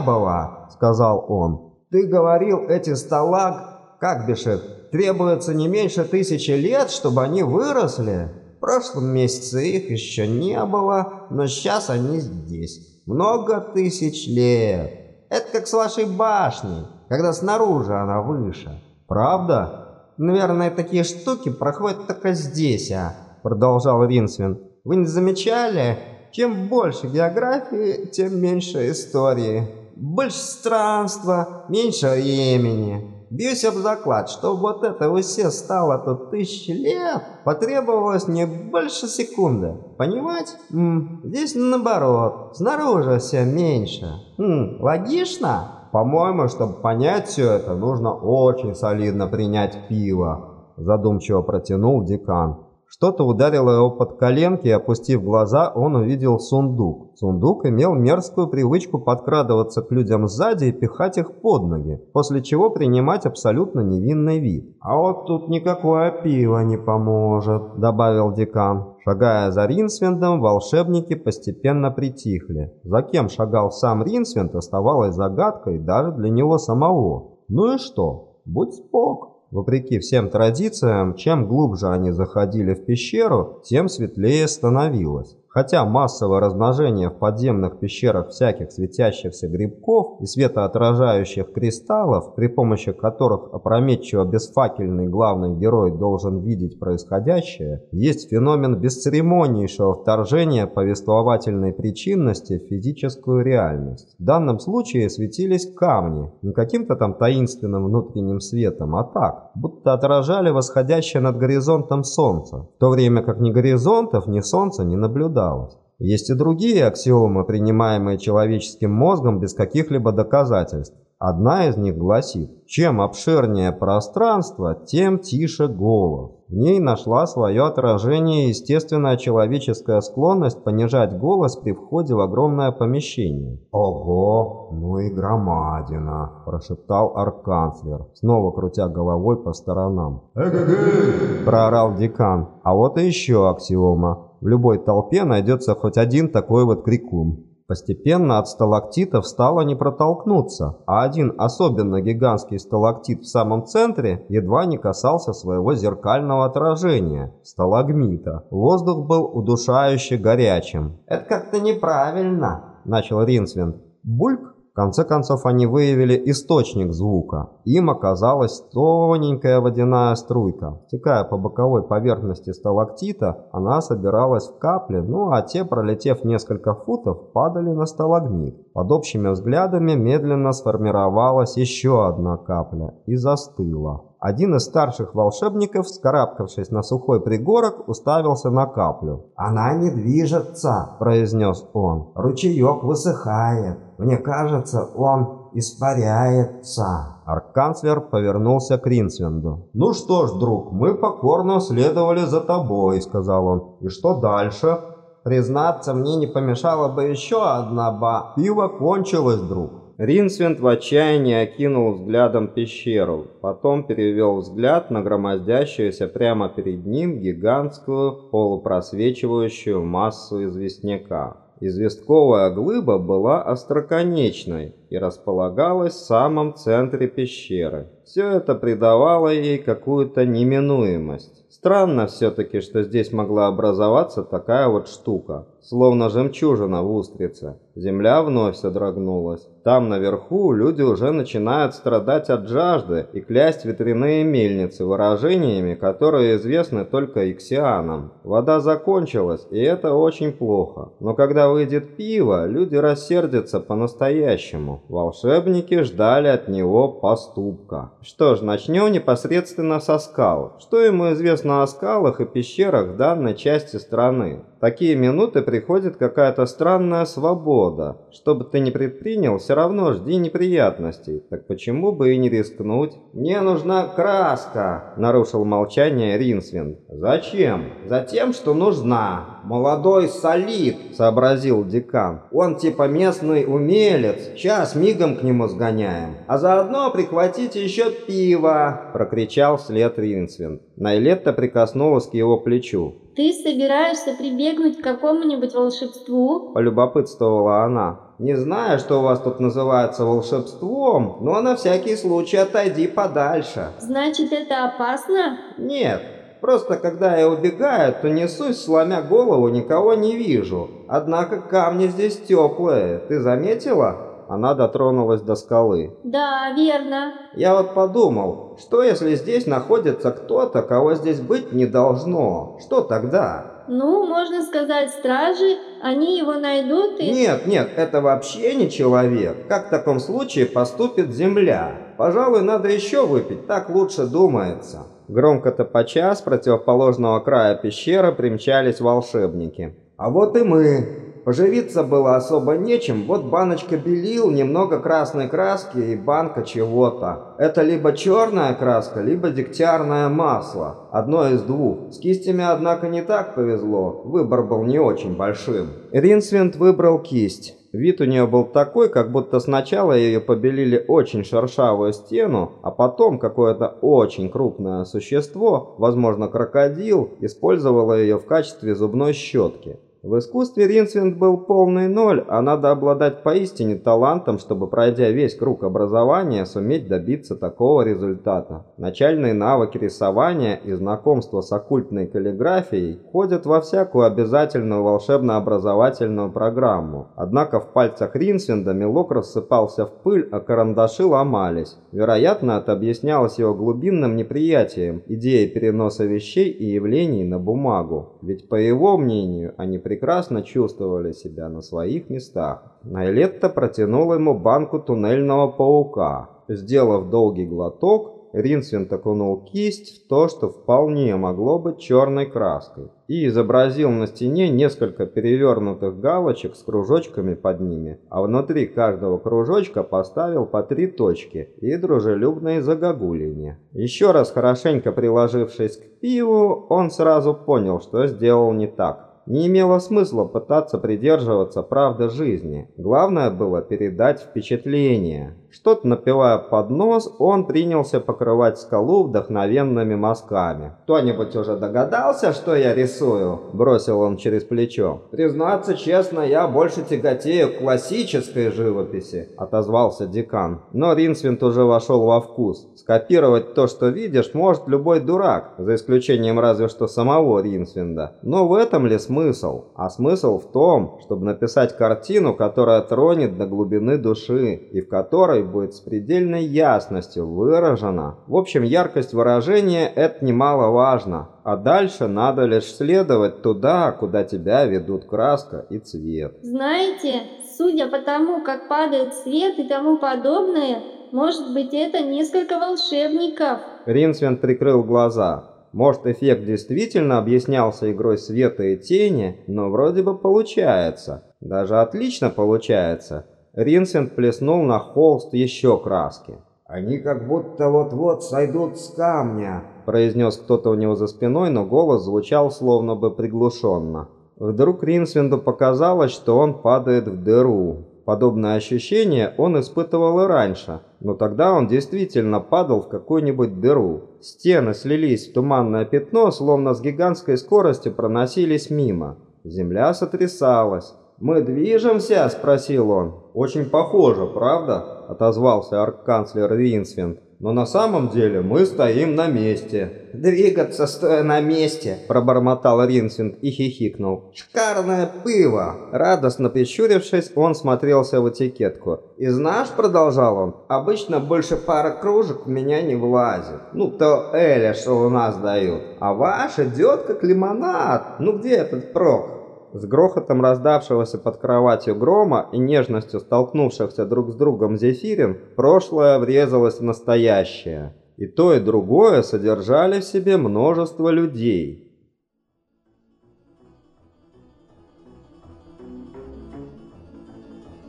было», — сказал он. «Ты говорил, эти сталаг, как бишет, требуется не меньше тысячи лет, чтобы они выросли?» В прошлом месяце их еще не было, но сейчас они здесь. Много тысяч лет. Это как с вашей башней, когда снаружи она выше. Правда? Наверное, такие штуки проходят только здесь, а? Продолжал Ринсвин. Вы не замечали? Чем больше географии, тем меньше истории. Больше странства, меньше времени. Бьюсь об заклад, что вот это все стало тут тысячи лет, потребовалось не больше секунды. Понимать? М здесь наоборот, снаружи все меньше. М логично? По-моему, чтобы понять все это, нужно очень солидно принять пиво, задумчиво протянул декан. Что-то ударило его под коленки, и, опустив глаза, он увидел сундук. Сундук имел мерзкую привычку подкрадываться к людям сзади и пихать их под ноги, после чего принимать абсолютно невинный вид. «А вот тут никакое пиво не поможет», — добавил декан. Шагая за Ринсвиндом, волшебники постепенно притихли. За кем шагал сам Ринсвинд, оставалось загадкой даже для него самого. Ну и что? Будь спок. Вопреки всем традициям, чем глубже они заходили в пещеру, тем светлее становилось. Хотя массовое размножение в подземных пещерах всяких светящихся грибков и светоотражающих кристаллов, при помощи которых опрометчиво бесфакельный главный герой должен видеть происходящее, есть феномен бесцеремоннейшего вторжения повествовательной причинности в физическую реальность. В данном случае светились камни, не каким-то там таинственным внутренним светом, а так, будто отражали восходящее над горизонтом солнце, в то время как ни горизонтов, ни солнца не наблюдалось наблюдалось. Есть и другие аксиомы, принимаемые человеческим мозгом без каких-либо доказательств. Одна из них гласит, чем обширнее пространство, тем тише голос. В ней нашла свое отражение естественная человеческая склонность понижать голос при входе в огромное помещение. «Ого, ну и громадина!» – прошептал арканцлер, снова крутя головой по сторонам. «Эгэ-гэ!» – проорал декан. А вот и еще аксиома. В любой толпе найдется хоть один такой вот крикун. Постепенно от сталактитов стало не протолкнуться, а один особенно гигантский сталактит в самом центре едва не касался своего зеркального отражения – сталагмита. Воздух был удушающе горячим. «Это как-то неправильно», – начал Ринсвинд. Бульк в конце концов они выявили источник звука. Им оказалась тоненькая водяная струйка. Стекая по боковой поверхности сталактита, она собиралась в капли, ну а те, пролетев несколько футов, падали на сталагмит. Под общими взглядами медленно сформировалась еще одна капля и застыла. Один из старших волшебников, скарабкавшись на сухой пригорок, уставился на каплю. «Она не движется», – произнес он. «Ручеек высыхает. Мне кажется, он испаряется». Арканцлер повернулся к Ринсвенду. «Ну что ж, друг, мы покорно следовали за тобой», – сказал он. «И что дальше?» «Признаться, мне не помешала бы еще одна ба...» «Пиво кончилось, друг». Ринсвинд в отчаянии окинул взглядом пещеру, потом перевел взгляд на громоздящуюся прямо перед ним гигантскую полупросвечивающую массу известняка. Известковая глыба была остроконечной и располагалась в самом центре пещеры. Все это придавало ей какую-то неминуемость. Странно все-таки, что здесь могла образоваться такая вот штука, словно жемчужина в устрице. Земля вновь содрогнулась. Там наверху люди уже начинают страдать от жажды и клясть ветряные мельницы выражениями, которые известны только иксианам. Вода закончилась, и это очень плохо. Но когда выйдет пиво, люди рассердятся по-настоящему. Волшебники ждали от него поступка. Что ж, начнем непосредственно со скал. Что ему известно о скалах и пещерах данной части страны? Такие минуты приходит какая-то странная свобода. Что бы ты ни предпринял, все равно жди неприятностей. Так почему бы и не рискнуть? «Мне нужна краска», — нарушил молчание Ринсвинд. «Зачем?» «Затем, что нужна. Молодой солид», — сообразил декан. «Он типа местный умелец. Сейчас мигом к нему сгоняем. А заодно прихватите еще пиво», — прокричал вслед Ринсвинд. Найлетта прикоснулась к его плечу. «Ты собираешься прибегнуть к какому-нибудь волшебству?» – полюбопытствовала она. «Не знаю, что у вас тут называется волшебством, но на всякий случай отойди подальше». «Значит, это опасно?» «Нет, Просто когда я убегаю, то несусь, сломя голову, никого не вижу. Однако камни здесь теплые. Ты заметила?» Она дотронулась до скалы. «Да, верно». «Я вот подумал, что если здесь находится кто-то, кого здесь быть не должно? Что тогда?» «Ну, можно сказать, стражи, они его найдут и...» «Нет, нет, это вообще не человек. Как в таком случае поступит земля? Пожалуй, надо еще выпить, так лучше думается». Громко топача с противоположного края пещеры примчались волшебники. «А вот и мы!» Поживиться было особо нечем, вот баночка белил, немного красной краски и банка чего-то. Это либо черная краска, либо дегтярное масло. Одно из двух. С кистями, однако, не так повезло. Выбор был не очень большим. Ринсвинд выбрал кисть. Вид у нее был такой, как будто сначала ее побелили очень шершавую стену, а потом какое-то очень крупное существо, возможно крокодил, использовало ее в качестве зубной щетки. В искусстве Ринсвинд был полный ноль, а надо обладать поистине талантом, чтобы, пройдя весь круг образования, суметь добиться такого результата. Начальные навыки рисования и знакомство с оккультной каллиграфией входят во всякую обязательную волшебно-образовательную программу. Однако в пальцах Ринсвинда мелок рассыпался в пыль, а карандаши ломались. Вероятно, это объяснялось его глубинным неприятием идеи переноса вещей и явлений на бумагу. Ведь, по его мнению, они прекрасно чувствовали себя на своих местах. Найлетта протянул ему банку туннельного паука. Сделав долгий глоток, Ринсвинд окунул кисть в то, что вполне могло быть черной краской, и изобразил на стене несколько перевернутых галочек с кружочками под ними, а внутри каждого кружочка поставил по три точки и дружелюбные загогулине. Еще раз хорошенько приложившись к пиву, он сразу понял, что сделал не так. Не имело смысла пытаться придерживаться правды жизни. Главное было передать впечатление. Что-то напивая под нос, он принялся покрывать скалу вдохновенными мазками. «Кто-нибудь уже догадался, что я рисую?» – бросил он через плечо. «Признаться честно, я больше тяготею к классической живописи», – отозвался декан. Но Ринсвинд уже вошел во вкус. Скопировать то, что видишь, может любой дурак, за исключением разве что самого Ринсвинда. Но в этом ли смысл? А смысл в том, чтобы написать картину, которая тронет до глубины души и в которой которой будет с предельной ясностью выражена. В общем, яркость выражения – это немаловажно, а дальше надо лишь следовать туда, куда тебя ведут краска и цвет. Знаете, судя по тому, как падает свет и тому подобное, может быть это несколько волшебников. Ринсвен прикрыл глаза. Может, эффект действительно объяснялся игрой света и тени, но вроде бы получается. Даже отлично получается. Ринсент плеснул на холст еще краски. «Они как будто вот-вот сойдут с камня», – произнес кто-то у него за спиной, но голос звучал словно бы приглушенно. Вдруг Ринсвинду показалось, что он падает в дыру. Подобное ощущение он испытывал и раньше, но тогда он действительно падал в какую-нибудь дыру. Стены слились в туманное пятно, словно с гигантской скоростью проносились мимо. Земля сотрясалась. «Мы движемся?» – спросил он. «Очень похоже, правда?» – отозвался арканцлер Ринсвинд. «Но на самом деле мы стоим на месте». «Двигаться стоя на месте!» – пробормотал Ринсвинд и хихикнул. «Шикарное пиво!» Радостно прищурившись, он смотрелся в этикетку. «И знаешь, – продолжал он, – обычно больше пары кружек в меня не влазит. Ну, то Эля, что у нас дают. А ваш идет как лимонад. Ну, где этот прок?» С грохотом раздавшегося под кроватью грома и нежностью столкнувшихся друг с другом зефирин, прошлое врезалось в настоящее. И то, и другое содержали в себе множество людей.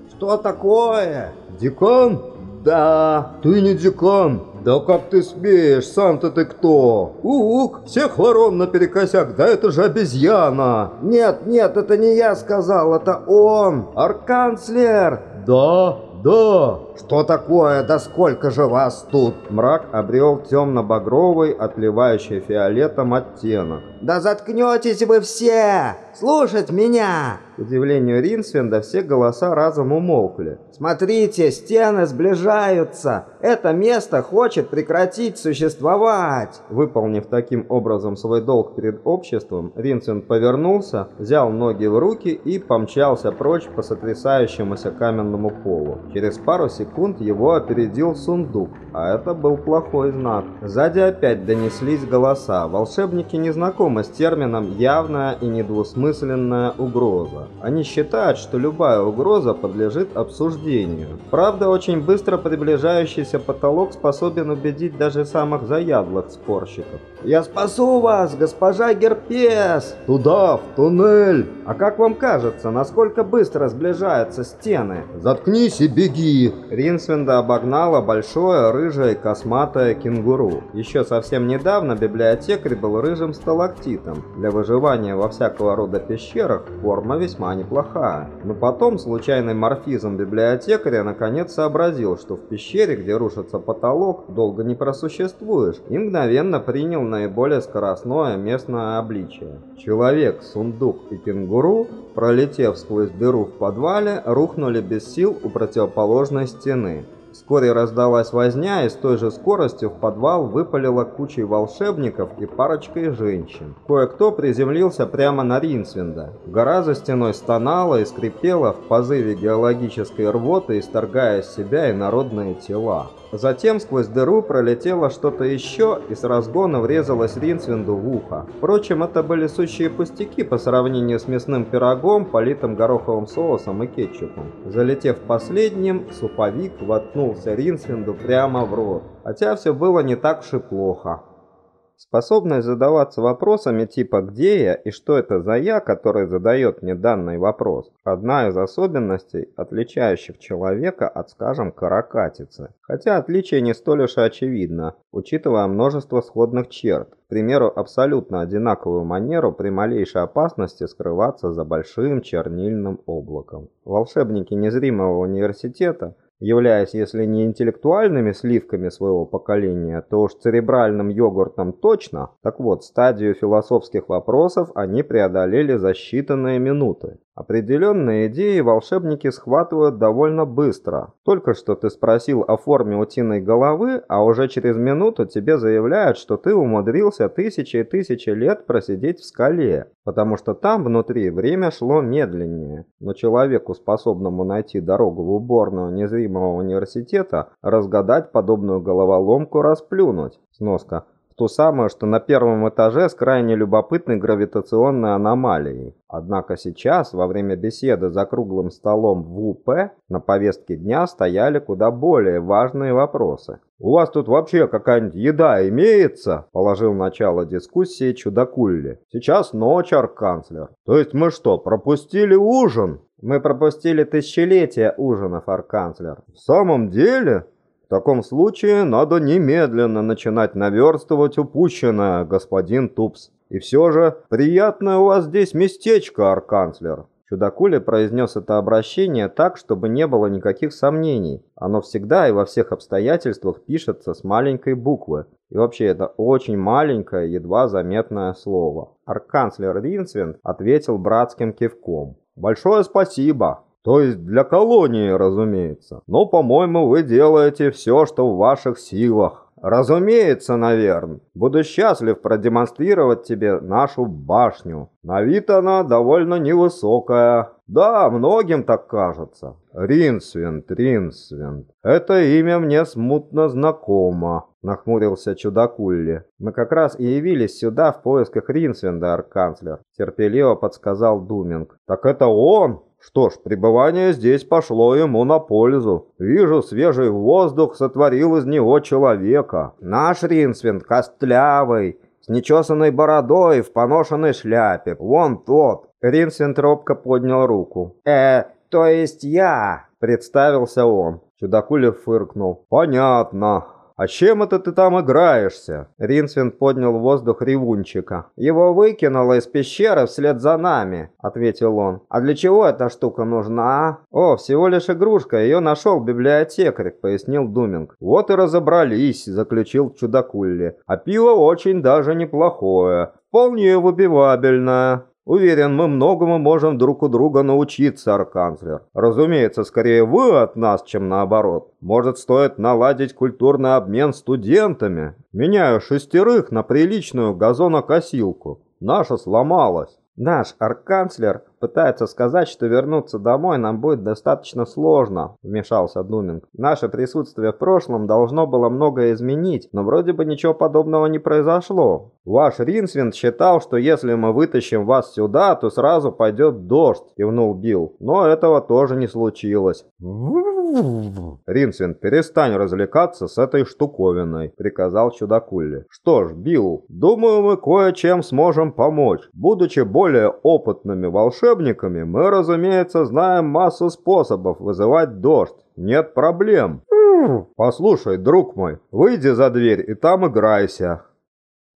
«Что такое?» «Декан?» «Да, ты не декан, «Да как ты смеешь? Сам-то ты кто?» «Ук, всех ворон наперекосяк, да это же обезьяна!» «Нет, нет, это не я сказал, это он! Арканцлер!» «Да, да!» «Что такое? Да сколько же вас тут?» Мрак обрел темно-багровый, отливающий фиолетом оттенок. «Да заткнетесь вы все! Слушать меня!» К удивлению Ринсвинда все голоса разом умолкли. «Смотрите, стены сближаются! Это место хочет прекратить существовать!» Выполнив таким образом свой долг перед обществом, Ринсвинд повернулся, взял ноги в руки и помчался прочь по сотрясающемуся каменному полу. Через пару секунд его опередил сундук, а это был плохой знак. Сзади опять донеслись голоса. Волшебники не знакомы с термином «явная и недвусмысленная угроза». Они считают, что любая угроза подлежит обсуждению. Правда, очень быстро приближающийся потолок способен убедить даже самых заядлых спорщиков. «Я спасу вас, госпожа Герпес!» «Туда, в туннель!» «А как вам кажется, насколько быстро сближаются стены?» «Заткнись и беги!» Ринсвинда обогнала большое, рыжее, косматое кенгуру. Еще совсем недавно библиотекарь был рыжим сталактитом. Для выживания во всякого рода пещерах форма весьма неплохая. Но потом случайный морфизм библиотекаря наконец сообразил, что в пещере, где рушится потолок, долго не просуществуешь, и мгновенно принял наиболее скоростное местное обличие. Человек, сундук и кенгуру, пролетев сквозь дыру в подвале, рухнули без сил у противоположной стены. Вскоре раздалась возня, и с той же скоростью в подвал выпалила кучей волшебников и парочкой женщин. Кое-кто приземлился прямо на Ринсвинда. Гора за стеной стонала и скрипела в позыве геологической рвоты, исторгая из себя инородные тела. Затем сквозь дыру пролетело что-то еще и с разгона врезалось Ринсвинду в ухо. Впрочем, это были сущие пустяки по сравнению с мясным пирогом, политым гороховым соусом и кетчупом. Залетев последним, суповик воткнулся Ринсвинду прямо в рот. Хотя все было не так уж и плохо. Способность задаваться вопросами типа «где я» и «что это за я», который задает мне данный вопрос, одна из особенностей, отличающих человека от, скажем, каракатицы. Хотя отличие не столь уж и очевидно, учитывая множество сходных черт. К примеру, абсолютно одинаковую манеру при малейшей опасности скрываться за большим чернильным облаком. Волшебники незримого университета являясь, если не интеллектуальными сливками своего поколения, то уж церебральным йогуртом точно. Так вот, стадию философских вопросов они преодолели за считанные минуты. Определенные идеи волшебники схватывают довольно быстро. Только что ты спросил о форме утиной головы, а уже через минуту тебе заявляют, что ты умудрился тысячи и тысячи лет просидеть в скале, потому что там внутри время шло медленнее. Но человеку, способному найти дорогу в уборную незримого университета, разгадать подобную головоломку расплюнуть. Сноска ту самую, что на первом этаже с крайне любопытной гравитационной аномалией. Однако сейчас, во время беседы за круглым столом в УП, на повестке дня стояли куда более важные вопросы. «У вас тут вообще какая-нибудь еда имеется?» – положил начало дискуссии Чудакулли. «Сейчас ночь, арканцлер. То есть мы что, пропустили ужин?» «Мы пропустили тысячелетия ужинов, арканцлер». «В самом деле?» Таком случае надо немедленно начинать наверстывать упущенное, господин Тупс. И все же, приятное у вас здесь местечко, арканцлер. Чудакуля произнес это обращение так, чтобы не было никаких сомнений. Оно всегда и во всех обстоятельствах пишется с маленькой буквы. И вообще это очень маленькое, едва заметное слово. Арканцлер Ринсвинд ответил братским кивком. «Большое спасибо. То есть для колонии, разумеется. Но, по-моему, вы делаете все, что в ваших силах. Разумеется, наверное. Буду счастлив продемонстрировать тебе нашу башню. На вид она довольно невысокая. Да, многим так кажется. Ринсвинд, Ринсвинд. Это имя мне смутно знакомо. Нахмурился чудакулли. Мы как раз и явились сюда в поисках Ринсвинда, арканцлер. Терпеливо подсказал Думинг. Так это он? Что ж, пребывание здесь пошло ему на пользу. Вижу, свежий воздух сотворил из него человека. Наш Ринсвинд костлявый, с нечесанной бородой в поношенной шляпе. Вон тот. Ринсвинд робко поднял руку. «Э, то есть я?» Представился он. Чудакулев фыркнул. «Понятно. «А чем это ты там играешься?» Ринсвин поднял в воздух ревунчика. «Его выкинуло из пещеры вслед за нами», — ответил он. «А для чего эта штука нужна?» «О, всего лишь игрушка, ее нашел библиотекарь», — пояснил Думинг. «Вот и разобрались», — заключил Чудакулли. «А пиво очень даже неплохое, вполне выбивабельное». Уверен, мы многому можем друг у друга научиться, арканцлер. Разумеется, скорее вы от нас, чем наоборот. Может, стоит наладить культурный обмен студентами? Меняю шестерых на приличную газонокосилку. Наша сломалась. Наш арканцлер пытается сказать, что вернуться домой нам будет достаточно сложно, вмешался Думинг. Наше присутствие в прошлом должно было многое изменить, но вроде бы ничего подобного не произошло. Ваш Ринсвинд считал, что если мы вытащим вас сюда, то сразу пойдет дождь, кивнул Билл. Но этого тоже не случилось. Ринсвинд, перестань развлекаться с этой штуковиной, приказал чудакулли. Что ж, Билл, думаю, мы кое-чем сможем помочь. Будучи более опытными волшебниками, волшебниками мы, разумеется, знаем массу способов вызывать дождь. Нет проблем. Послушай, друг мой, выйди за дверь и там играйся.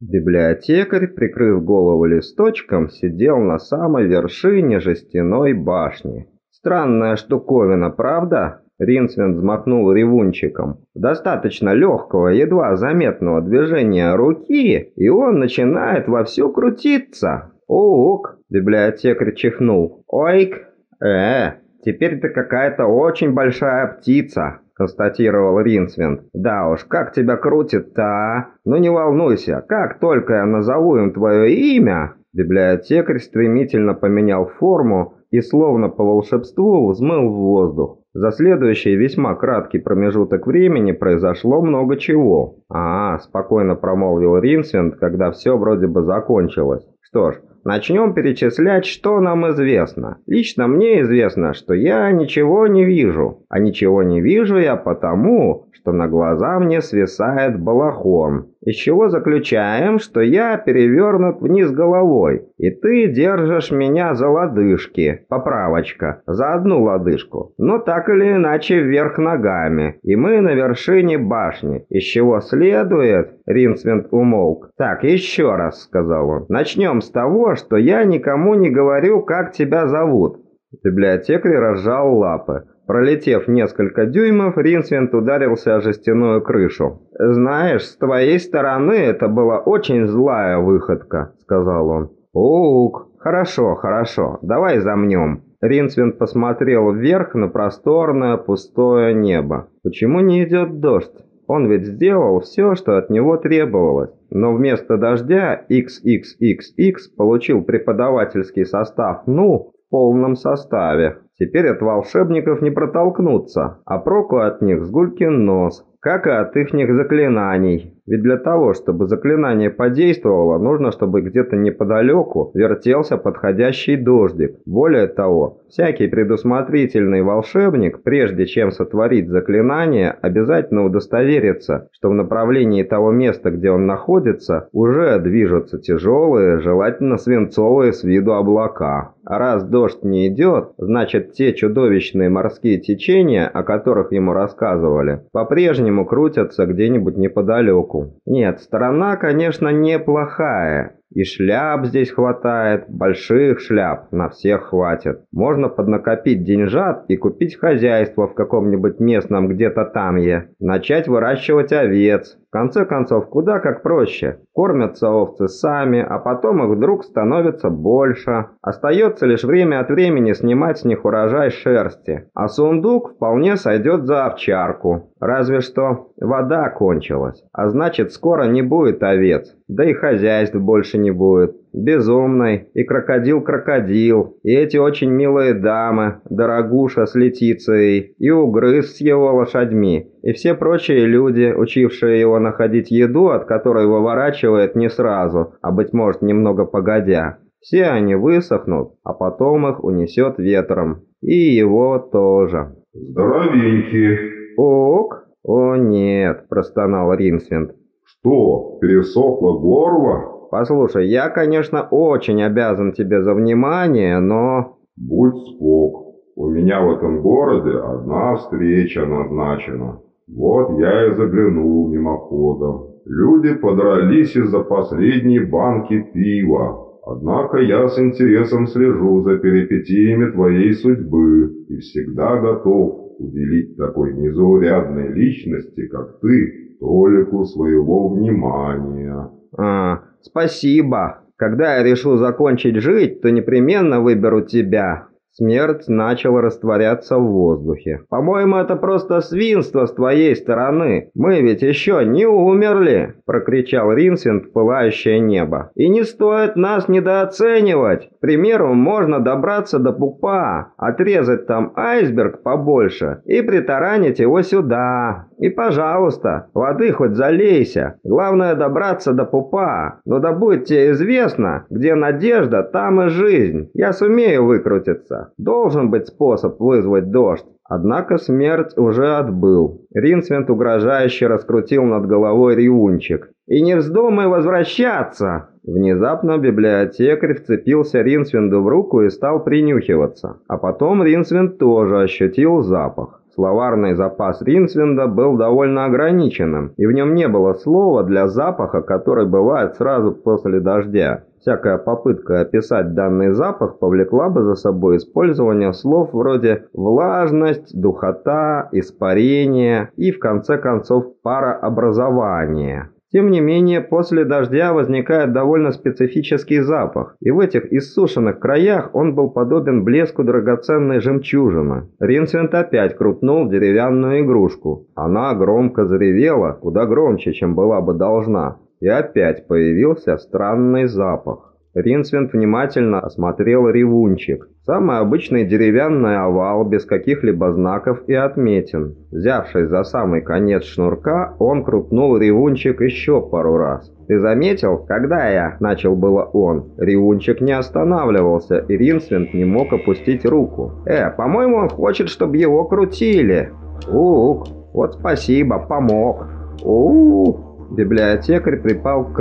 Библиотекарь, прикрыв голову листочком, сидел на самой вершине жестяной башни. Странная штуковина, правда? Ринсвин взмахнул ревунчиком. Достаточно легкого, едва заметного движения руки, и он начинает вовсю крутиться. «Ук!» – библиотекарь чихнул. «Ойк! Э, теперь ты какая-то очень большая птица!» – констатировал Ринсвинд. «Да уж, как тебя крутит-то, а? Ну не волнуйся, как только я назову им твое имя...» Библиотекарь стремительно поменял форму и словно по волшебству взмыл в воздух. За следующий весьма краткий промежуток времени произошло много чего. «А, спокойно промолвил Ринсвинд, когда все вроде бы закончилось. «Что ж, Начнем перечислять, что нам известно. Лично мне известно, что я ничего не вижу. А ничего не вижу я потому, что на глаза мне свисает балахон. Из чего заключаем, что я перевернут вниз головой, и ты держишь меня за лодыжки. Поправочка, за одну лодыжку. Но так или иначе вверх ногами. И мы на вершине башни. Из чего следует... Ринсвинд умолк. «Так, еще раз», — сказал он. «Начнем с того, что я никому не говорю, как тебя зовут». Библиотекарь разжал лапы. Пролетев несколько дюймов, Ринсвинд ударился о жестяную крышу. «Знаешь, с твоей стороны это была очень злая выходка», — сказал он. «Ук, хорошо, хорошо, давай замнем». Ринсвинд посмотрел вверх на просторное пустое небо. «Почему не идет дождь?» Он ведь сделал все, что от него требовалось. Но вместо дождя XXXX получил преподавательский состав «ну» в полном составе. Теперь от волшебников не протолкнуться, а проку от них с гулькин нос, как и от ихних заклинаний. Ведь для того, чтобы заклинание подействовало, нужно, чтобы где-то неподалеку вертелся подходящий дождик. Более того, всякий предусмотрительный волшебник, прежде чем сотворить заклинание, обязательно удостоверится, что в направлении того места, где он находится, уже движутся тяжелые, желательно свинцовые с виду облака. А раз дождь не идет, значит те чудовищные морские течения, о которых ему рассказывали, по-прежнему крутятся где-нибудь неподалеку. Нет, страна, конечно, неплохая, и шляп здесь хватает, больших шляп, на всех хватит. Можно поднакопить деньжат и купить хозяйство в каком-нибудь местном где-то там е. Начать выращивать овец. В конце концов, куда как проще. Кормятся овцы сами, а потом их вдруг становится больше. Остается лишь время от времени снимать с них урожай шерсти. А сундук вполне сойдет за овчарку. Разве что вода кончилась. А значит, скоро не будет овец. Да и хозяйств больше не будет. Безумный, и крокодил-крокодил, и эти очень милые дамы, дорогуша с Летицией, и угрыз с его лошадьми, и все прочие люди, учившие его находить еду, от которой выворачивает не сразу, а быть может немного погодя. Все они высохнут, а потом их унесет ветром. И его тоже. «Здоровенький!» «Ок? О нет!» – простонал Ринсвинд. «Что, пересохло горло?» «Послушай, я, конечно, очень обязан тебе за внимание, но...» «Будь спок. У меня в этом городе одна встреча назначена. Вот я и заглянул мимоходом. Люди подрались из-за последней банки пива. Однако я с интересом слежу за перипетиями твоей судьбы и всегда готов уделить такой незаурядной личности, как ты, толику своего внимания. А, спасибо. Когда я решу закончить жить, то непременно выберу тебя. Смерть начала растворяться в воздухе. «По-моему, это просто свинство с твоей стороны. Мы ведь еще не умерли!» – прокричал Ринсвинд в пылающее небо. «И не стоит нас недооценивать! К примеру, можно добраться до пупа, отрезать там айсберг побольше и притаранить его сюда. И, пожалуйста, воды хоть залейся. Главное добраться до пупа. Но да будет тебе известно, где надежда, там и жизнь. Я сумею выкрутиться. Должен быть способ вызвать дождь. Однако смерть уже отбыл. Ринсвинд угрожающе раскрутил над головой ревунчик. «И не вздумай возвращаться!» Внезапно библиотекарь вцепился Ринсвинду в руку и стал принюхиваться. А потом Ринсвинд тоже ощутил запах. Словарный запас Ринсвинда был довольно ограниченным, и в нем не было слова для запаха, который бывает сразу после дождя. Всякая попытка описать данный запах повлекла бы за собой использование слов вроде влажность, духота, испарение и, в конце концов, парообразование. Тем не менее, после дождя возникает довольно специфический запах, и в этих иссушенных краях он был подобен блеску драгоценной жемчужины. Ринсвинд опять крутнул деревянную игрушку. Она громко заревела, куда громче, чем была бы должна. И опять появился странный запах. Ринсвинд внимательно осмотрел ревунчик. Самый обычный деревянный овал, без каких-либо знаков и отметин. Взявшись за самый конец шнурка, он крутнул ревунчик еще пару раз. «Ты заметил, когда я?» – начал было он. Ревунчик не останавливался, и Ринсвинд не мог опустить руку. «Э, по-моему, он хочет, чтобы его крутили». «Ук, вот спасибо, помог». «Ук». Библиотекарь припал к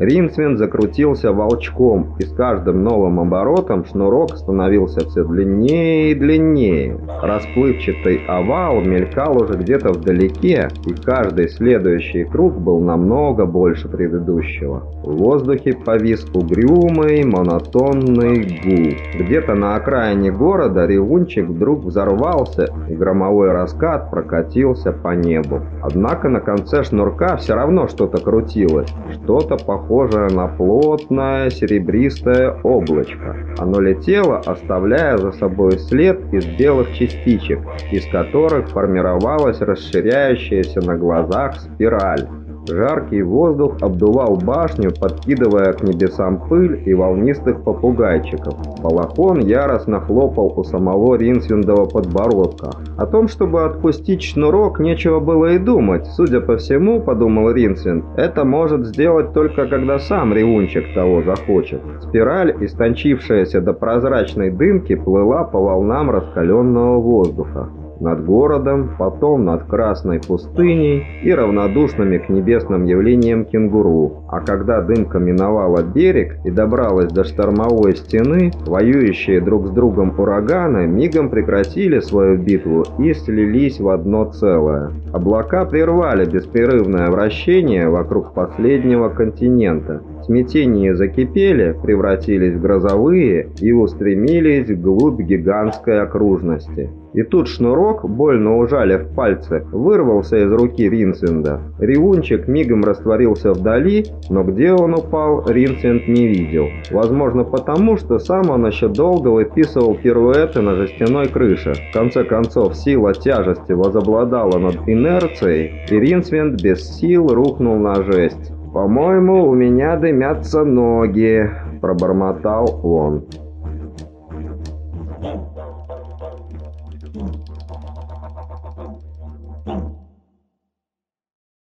Ринсвин закрутился волчком, и с каждым новым оборотом шнурок становился все длиннее и длиннее. Расплывчатый овал мелькал уже где-то вдалеке, и каждый следующий круг был намного больше предыдущего. В воздухе повис угрюмый, монотонный гул. Где-то на окраине города ревунчик вдруг взорвался, и громовой раскат прокатился по небу. Однако на конце шнурка все равно что-то крутилось, что-то похожее на плотное серебристое облачко. Оно летело, оставляя за собой след из белых частичек, из которых формировалась расширяющаяся на глазах спираль. Жаркий воздух обдувал башню, подкидывая к небесам пыль и волнистых попугайчиков. Балахон яростно хлопал у самого Ринсвиндова подбородка. О том, чтобы отпустить шнурок, нечего было и думать. Судя по всему, подумал Ринсвинд, это может сделать только когда сам ревунчик того захочет. Спираль, истончившаяся до прозрачной дымки, плыла по волнам раскаленного воздуха над городом, потом над Красной пустыней и равнодушными к небесным явлениям кенгуру. А когда дымка миновала берег и добралась до штормовой стены, воюющие друг с другом ураганы мигом прекратили свою битву и слились в одно целое. Облака прервали беспрерывное вращение вокруг последнего континента. Смятения закипели, превратились в грозовые и устремились вглубь гигантской окружности. И тут шнурок, больно ужалив пальцы, вырвался из руки Ринсвинда. Ревунчик мигом растворился вдали, но где он упал, Ринсвинд не видел. Возможно потому, что сам он еще долго выписывал пируэты на жестяной крыше. В конце концов, сила тяжести возобладала над инерцией, и Ринсвинд без сил рухнул на жесть. «По-моему, у меня дымятся ноги», – пробормотал он.